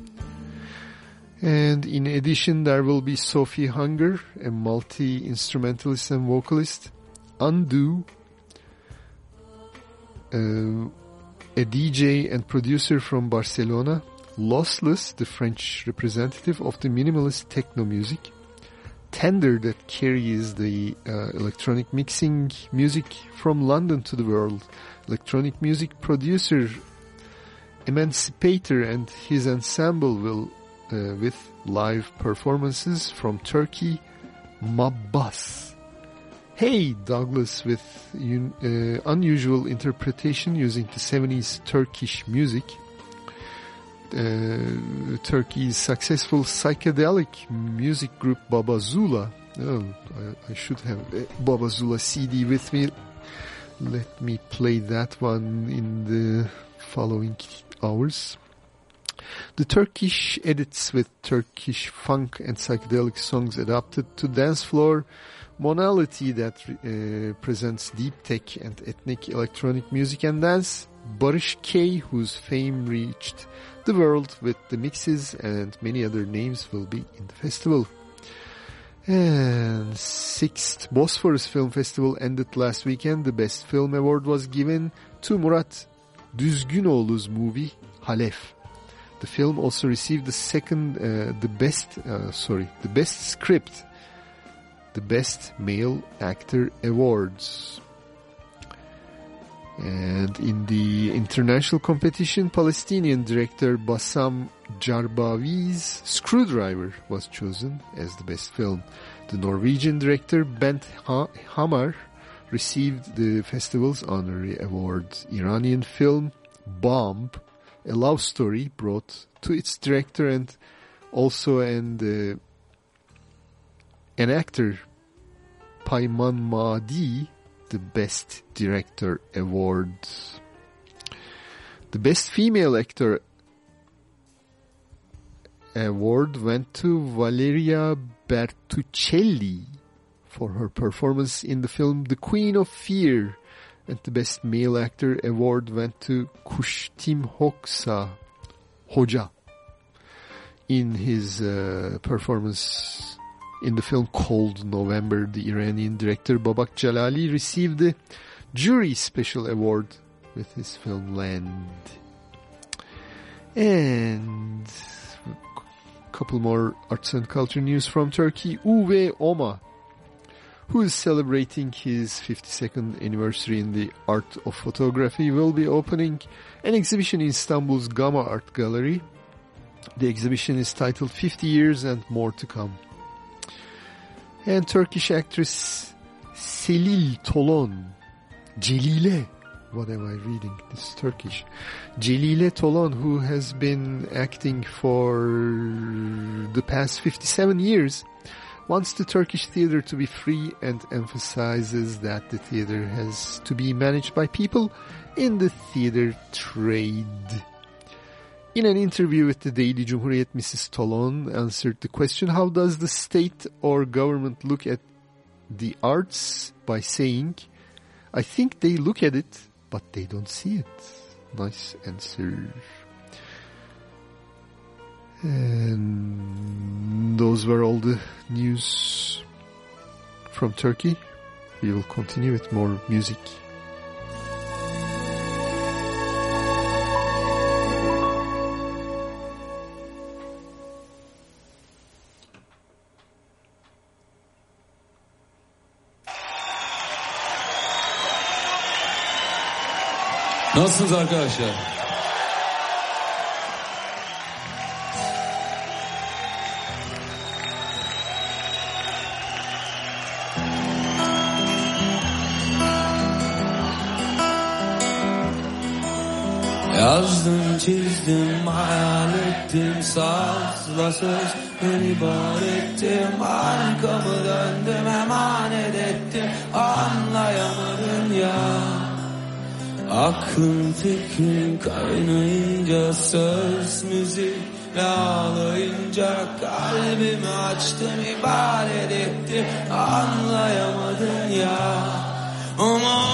And in addition, there will be Sophie Hunger, a multi-instrumentalist and vocalist, Undo, uh, a DJ and producer from Barcelona, Lossless, the French representative of the minimalist techno music, Tender that carries the uh, electronic mixing music from London to the world, electronic music producer Emancipator and his ensemble will, uh, with live performances from Turkey, Mabbas. Hey Douglas with un, uh, unusual interpretation using the 70s Turkish music Turkey's successful psychedelic music group Baba Zula. Oh, I, I should have Baba Zula CD with me. Let me play that one in the following hours. The Turkish edits with Turkish funk and psychedelic songs adapted to dance floor monality that uh, presents deep tech and ethnic electronic music and dance. Barış K, whose fame reached the world with the mixes and many other names will be in the festival. And sixth Bosphorus Film Festival ended last weekend. The best film award was given to Murat Düzgünoğlu's movie Halef. The film also received the second, uh, the best, uh, sorry, the best script, the best male actor awards. And in the international competition, Palestinian director Bassam Jarbawi's Screwdriver was chosen as the best film. The Norwegian director Bent ha- Hamer received the festival's honorary award. Iranian film Bomb, a love story, brought to its director and also and uh, an actor Peyman Maadi the Best Director Award. The Best Female Actor Award went to Valeria Bertuccelli for her performance in the film The Queen of Fear. And the Best Male Actor Award went to Kushtim Hoksa Hoca in his uh, performance in the film Cold November, the Iranian director Babak Jalali received the Jury Special Award with his film Land. And a couple more arts and culture news from Turkey. Uwe Ommer, who is celebrating his 52nd anniversary in the art of photography, will be opening an exhibition in Istanbul's Gamma Art Gallery. The exhibition is titled 50 Years and More to Come. And Turkish actress Selil Tolon, Celile, what am I reading? This is Turkish. Celile Tolon, who has been acting for the past 57 years, wants the Turkish theater to be free and emphasizes that the theater has to be managed by people in the theater trade. In an interview with the Daily Cumhuriyet, Mrs. Tolon answered the question, how does the state or government look at the arts by saying, I think they look at it, but they don't see it. Nice answer. And those were all the news from Turkey. We will continue with more music. Nasılsınız arkadaşlar? Yazdım çizdim hayal ettim sazla söz ibarettim. Arkamı döndüm emanet ettim. Anlayamadın ya Aklım fikrim kaynayınca söz müzik ağlayınca kalbimi açtım ibadet ettim. Anlayamadın ya. Ama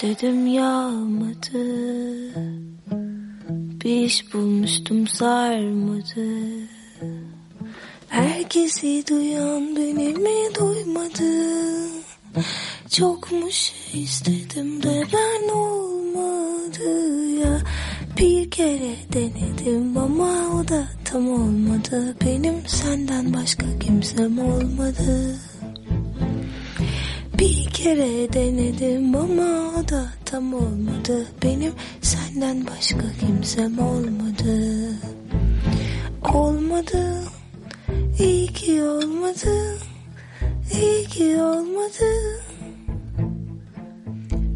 istedim yağmadı. Bir iş bulmuştum sarmadı. Herkesi duyan beni mi duymadı. Çok mu şey istedim de ben olmadı ya. Bir kere denedim ama o da tam olmadı. Benim senden başka kimsem olmadı kere denedim ama o da tam olmadı. Benim senden başka kimsem olmadı. Olmadı, iyi ki olmadı, iyi ki olmadı.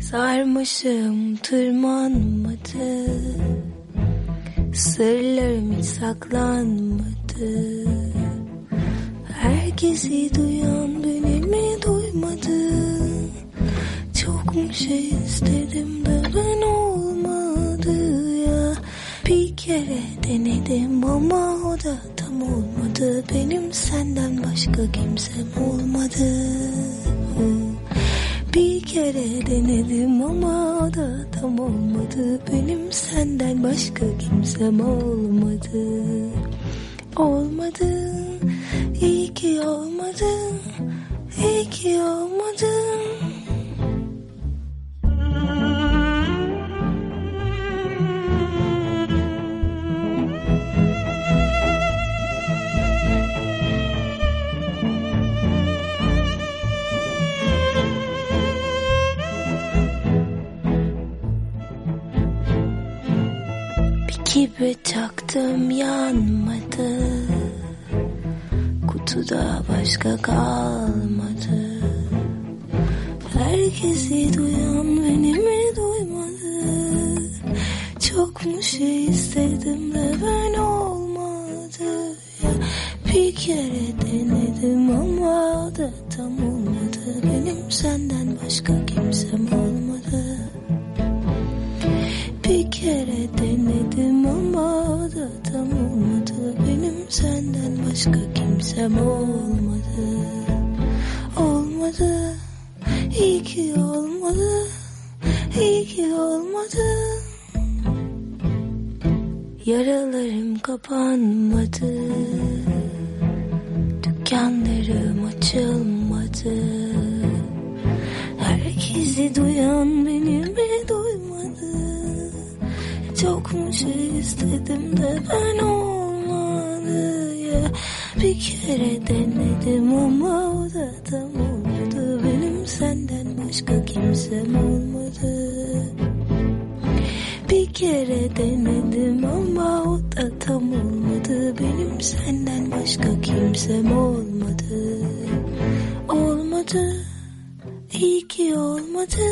Sarmışım tırmanmadı, sırlarım hiç saklanmadı. Herkesi duyan beni mi duymadı Çok mu şey istedim de ben olmadı ya. Bir kere denedim ama o da tam olmadı. Benim senden başka kimsem olmadı. Bir kere denedim ama o da tam olmadı. Benim senden başka kimsem olmadı. Olmadı. İyi ki olmadı, iyi ki olmadı. Kibrit taktım yanmadı. Kutuda başka kalmadı. Herkesi duyan beni mi duymadı? Çok mu şey istedim de ben olmadı ya. Bir kere denedim ama o da tam olmadı. Benim senden başka kimsem olmadı. Bir kere denedim ama o da tam olmadı. Benim senden başka kimsem olmadı. Olmadı, iyi ki olmadı, iyi ki olmadı. Yaralarım kapanmadı, dükkanlarım açılmadı. Herkesi duyan beni mi duymadı? Çok mu şey istedim de ben olmadı ya Bir kere denedim ama o da tam olmadı senden başka kimsem olmadı. Bir kere denedim ama o da tam olmadı. Benim senden başka kimsem olmadı. Olmadı, iyi ki olmadı.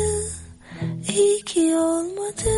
İyi ki olmadı.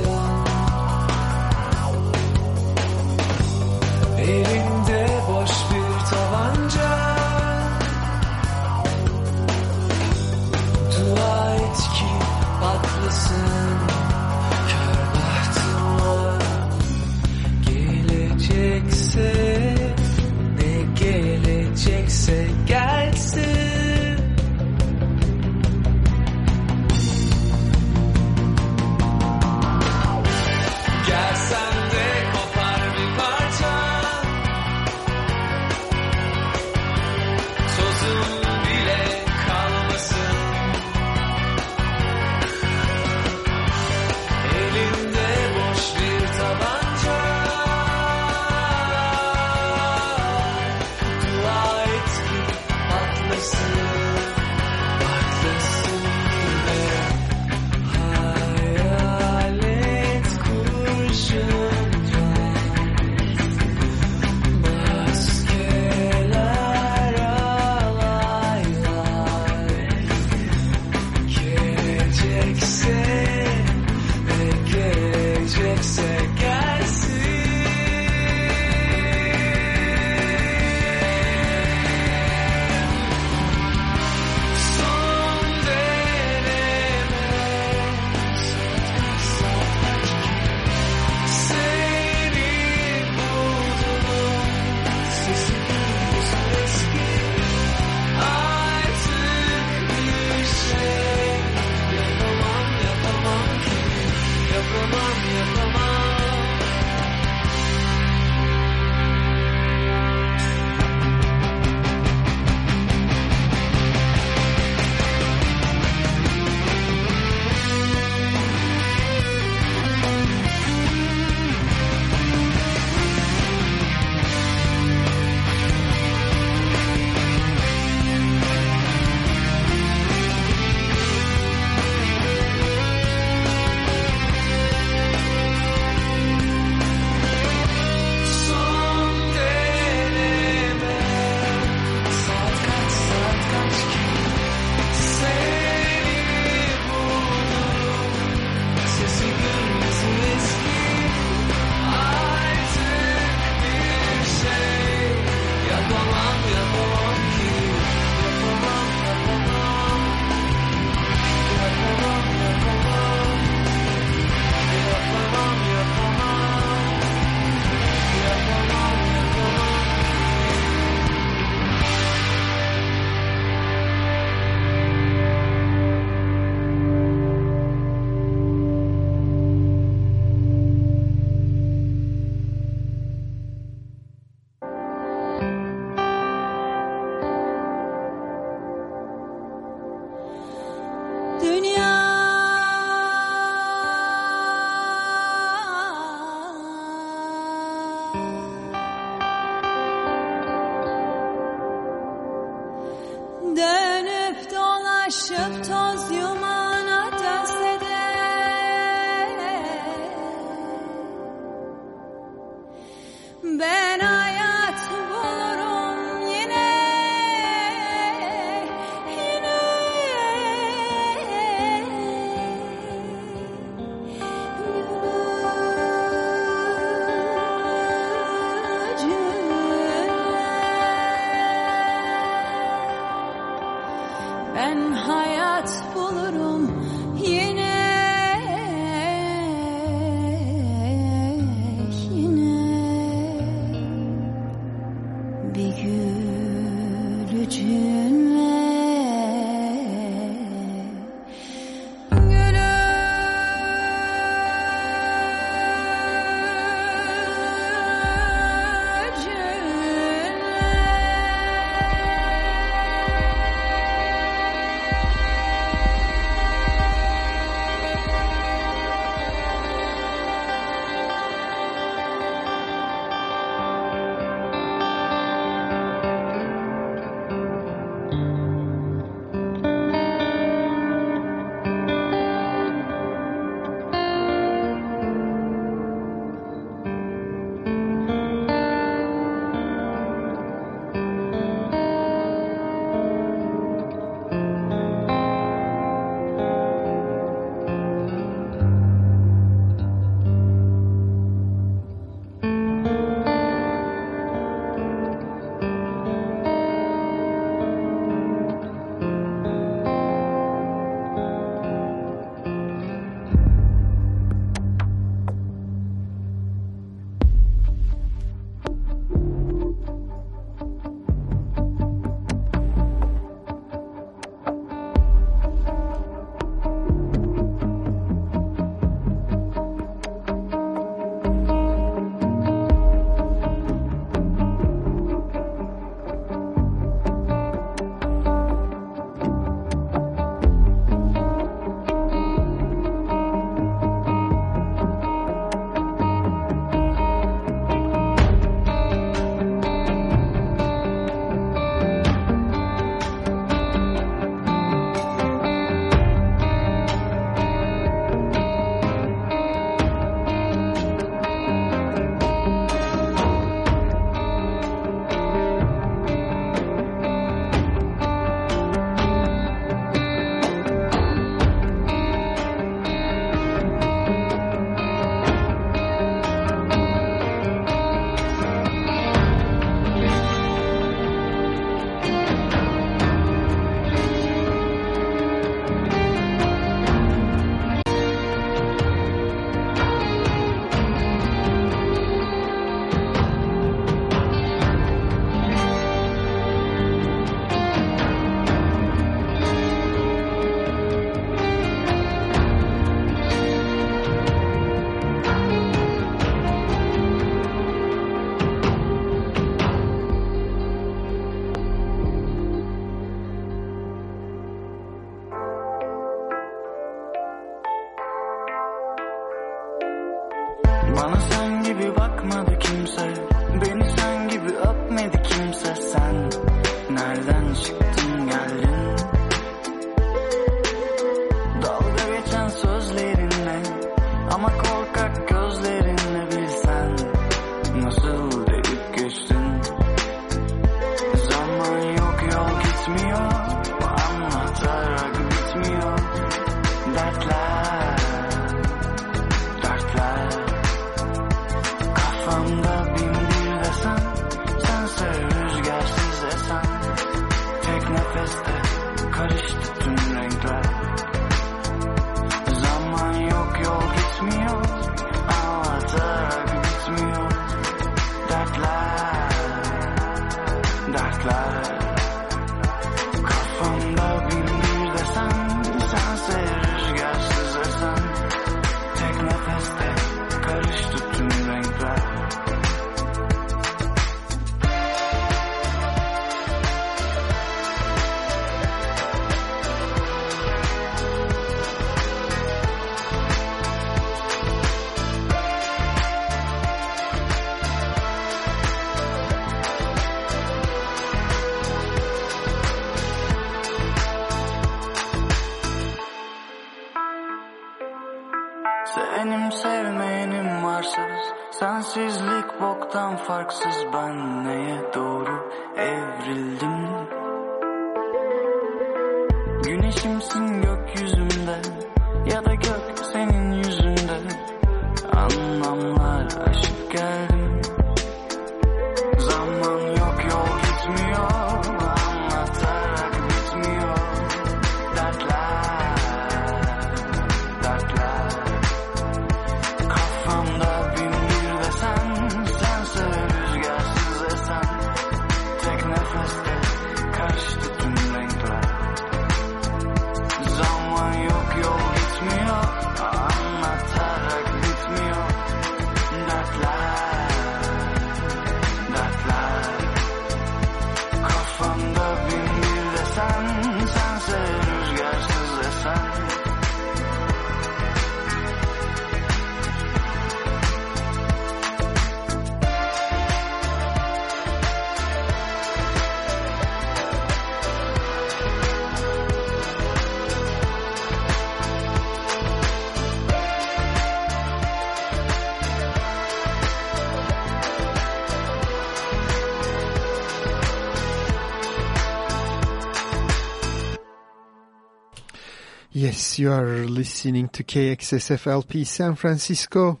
You are listening to KXSFLP San Francisco,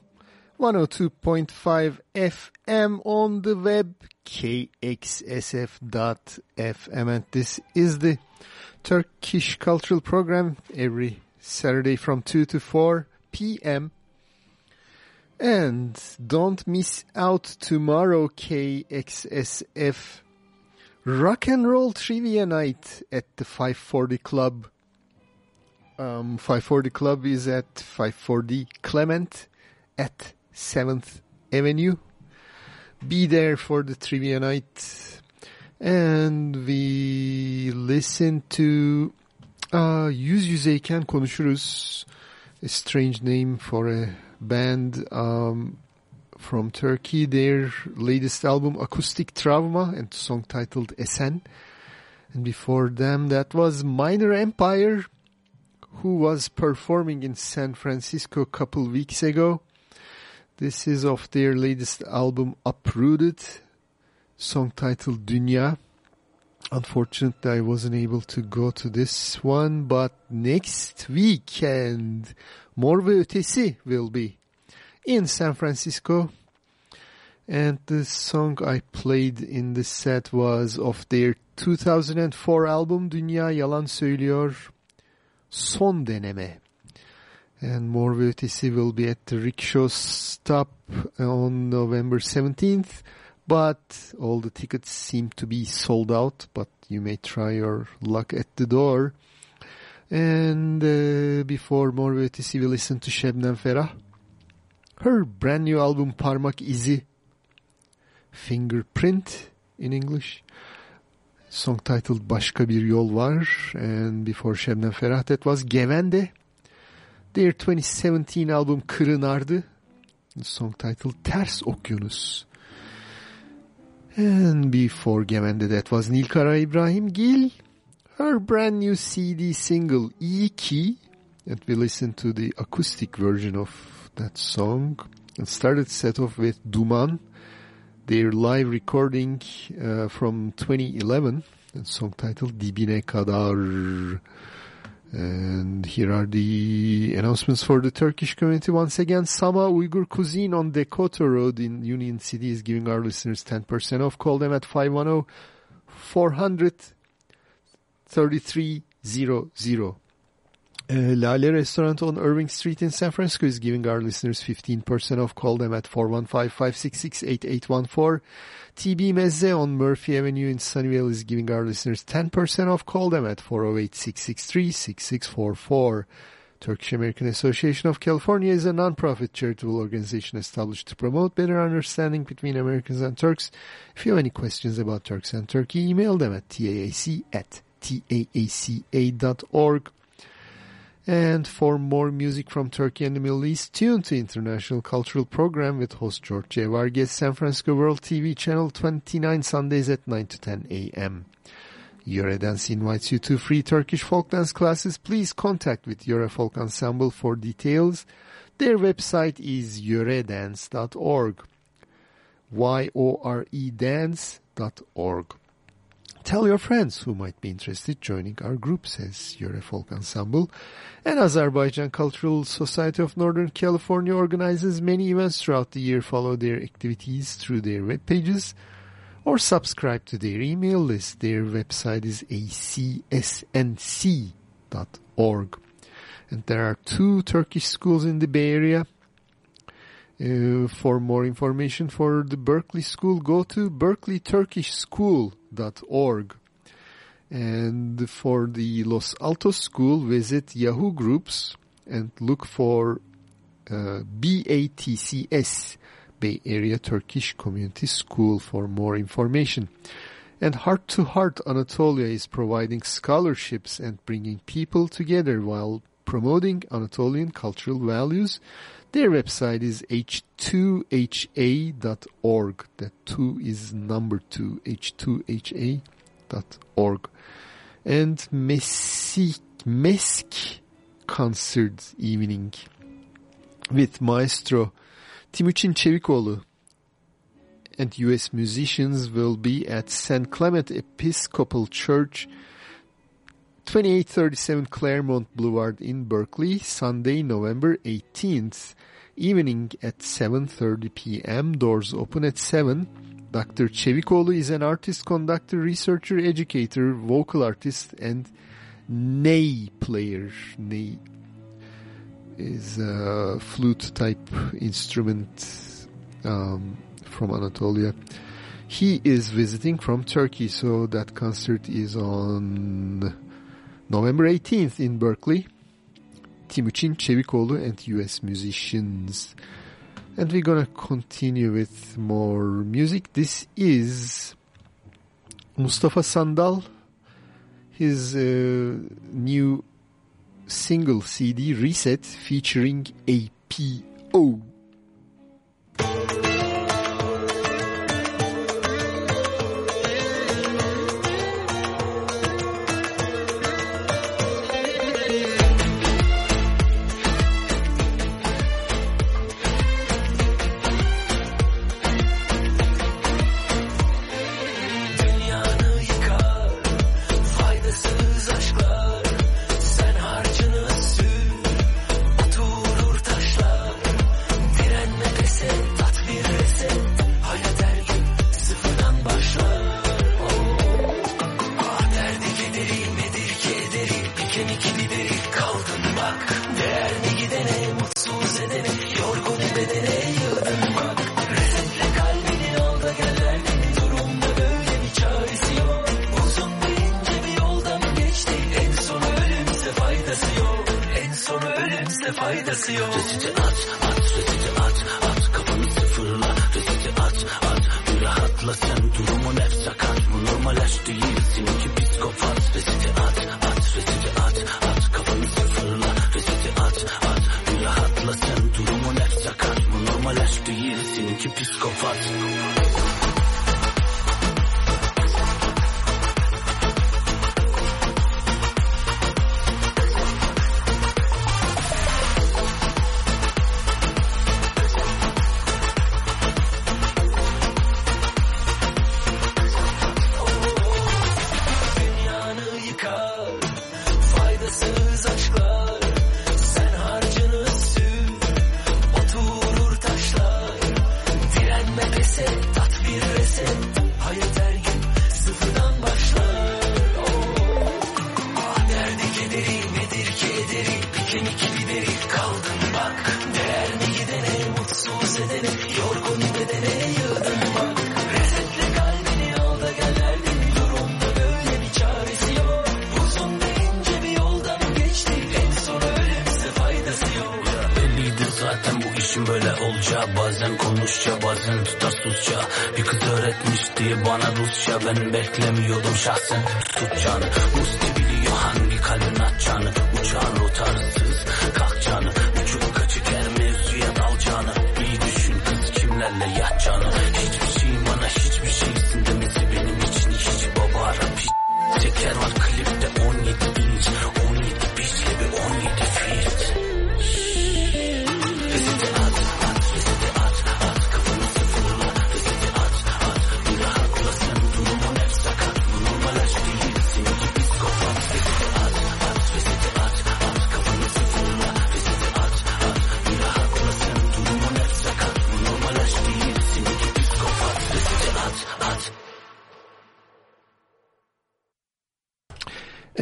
102.5 FM on the web, kxsf.fm. And this is the Turkish Cultural Program every Saturday from 2 to 4 p.m. And don't miss out tomorrow KXSF Rock and Roll Trivia Night at the 540 Club. Um, 540 Club is at 540 Clement at 7th Avenue. Be there for the trivia night. And we listen to uh, Yüzyüzeyken Konuşuruz. A strange name for a band um, from Turkey. Their latest album, Acoustic Trauma, and song titled Esen. And before them, that was Minor Empire, who was performing in San Francisco a couple weeks ago. This is of their latest album, Uprooted, song titled Dünya. Unfortunately, I wasn't able to go to this one, but next weekend, Mor ve Ötesi will be in San Francisco. And the song I played in the set was of their 2004 album Dünya Yalan Söylüyor Son Deneme. And Mor ve will be at the rickshaw stop on November 17th. But all the tickets seem to be sold out, but you may try your luck at the door. And uh, before Mor ve Ötesi, we listen to Şebnem Ferah. Her brand new album Parmak İzi, Fingerprint in English. Song titled Başka Bir Yol Var. And before Şebnem Ferah, that was Gevende. Their 2017 album Kırınardı. Song titled Ters Okyanus. And before Gevende, that was Nil Karaibrahimgil, her brand new CD single E Key, and we listened to the acoustic version of that song and started set off with Duman, their live recording uh, from 2011, and song titled Dibine Kadar. And here are the announcements for the Turkish community. Once again, Sama Uyghur Cuisine on Decoto Road in Union City is giving our listeners 10% off. Call them at 510 400 3300. Uh, Lale Restaurant on Irving Street in San Francisco is giving our listeners 15% off. Call them at 415-566-8814. TB Mezze on Murphy Avenue in Sunnyvale is giving our listeners 10% off. Call them at 408-663-6644. Turkish American Association of California is a non-profit charitable organization established to promote better understanding between Americans and Turks. If you have any questions about Turks and Turkey, email them at taac at taaca.org. And for more music from Turkey and the Middle East, tune to International Cultural Program with host George J. Vargas, San Francisco World TV Channel 29 Sundays at 9 to 10 a.m. Yöre Dance invites you to free Turkish folk dance classes. Please contact with Yöre Folk Ensemble for details. Their website is yoredance.org. Y-O-R-E dance.org. Tell your friends who might be interested joining our group, says Yöre Folk Ensemble. And Azerbaijan Cultural Society of Northern California organizes many events throughout the year. Follow their activities through their web pages or subscribe to their email list. Their website is acsnc.org. And there are two Turkish schools in the Bay Area. Uh, for more information for the Berkeley School, go to berkeleyturkishschool.org. And for the Los Altos School, visit Yahoo Groups and look for uh, BATCS, Bay Area Turkish Community School for more information. And Heart to Heart Anatolia is providing scholarships and bringing people together while promoting Anatolian cultural values. Their website is h2ha.org. That 2 is number 2, h2ha.org. And Mesik, Meşk concert evening with Maestro Timuçin Çevikoğlu and U.S. musicians will be at St. Clement Episcopal Church, 2837 Claremont Boulevard in Berkeley, Sunday, November 18th, evening at 7.30 p.m. Doors open at 7. Dr. Çevikoğlu is an artist, conductor, researcher, educator, vocal artist, and ney player. Ney is a flute type instrument um, from Anatolia. He is visiting from Turkey, so that concert is on November 18th in Berkeley. Timuçin Çevikoğlu and US musicians. And we're gonna continue with more music. This is Mustafa Sandal, his uh, new single CD Reset featuring Eypio.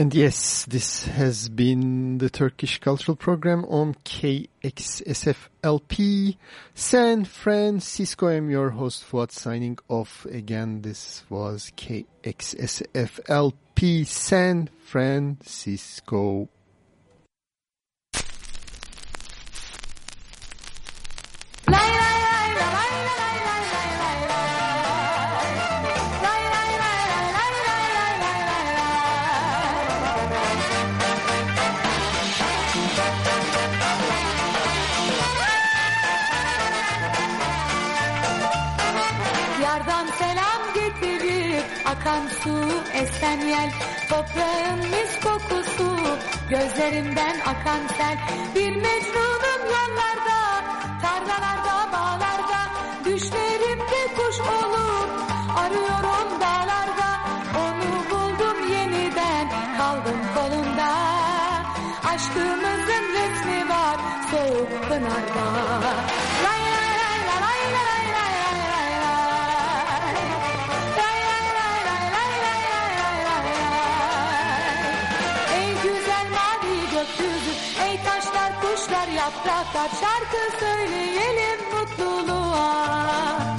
And yes, this has been the Turkish Cultural Program on KXSFLP San Francisco. I'm your host Fuat signing off again. This was KXSFLP San Francisco. akan su, esen yel, toprağın mis kokusu, gözlerimden akan sel. Bir mecnunum yollarda, tarlalarda, bağlarda, düşlerimde kuş olur, arıyorum dağlarda. Onu buldum yeniden, kaldım kolunda, aşkımızın resmi var, soğuk pınarda. Fakat şarkı söyleyelim mutluluğa.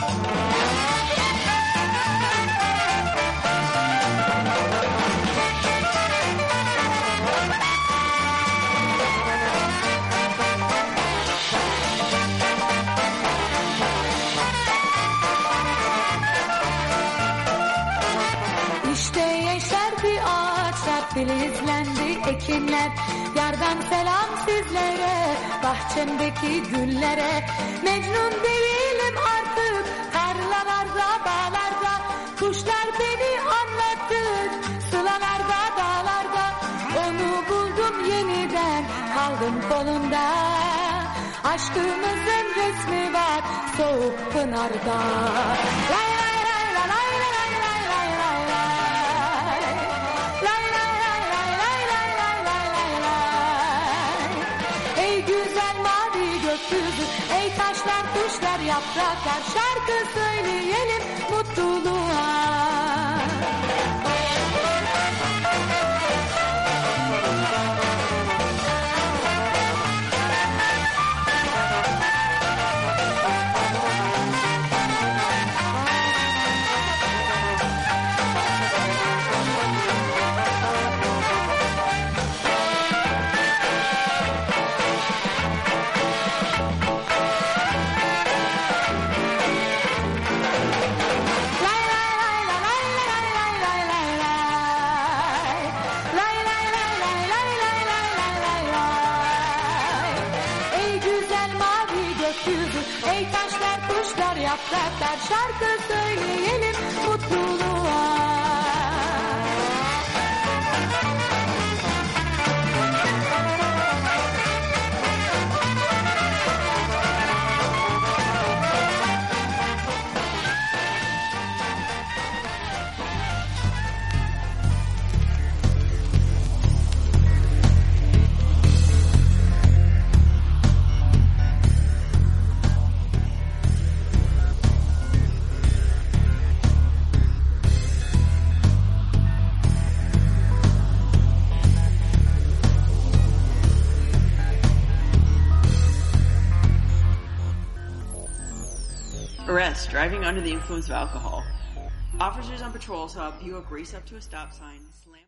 İşte yeşer bir ağaçlar filizlendi ekinler Yardan selam sizlere Bahçemdeki güllere. Mecnun değilim artık Tarlalarda bağlarda Kuşlar beni anlattı Sılalarda dağlarda. Onu buldum yeniden Kaldım kolunda. Aşkımızın resmi var Soğuk pınarda. Lay Taşlar yapraklar şarkı söyleyelim. Bu under the influence of alcohol. Officers on patrol saw a Buick race up to a stop sign, slam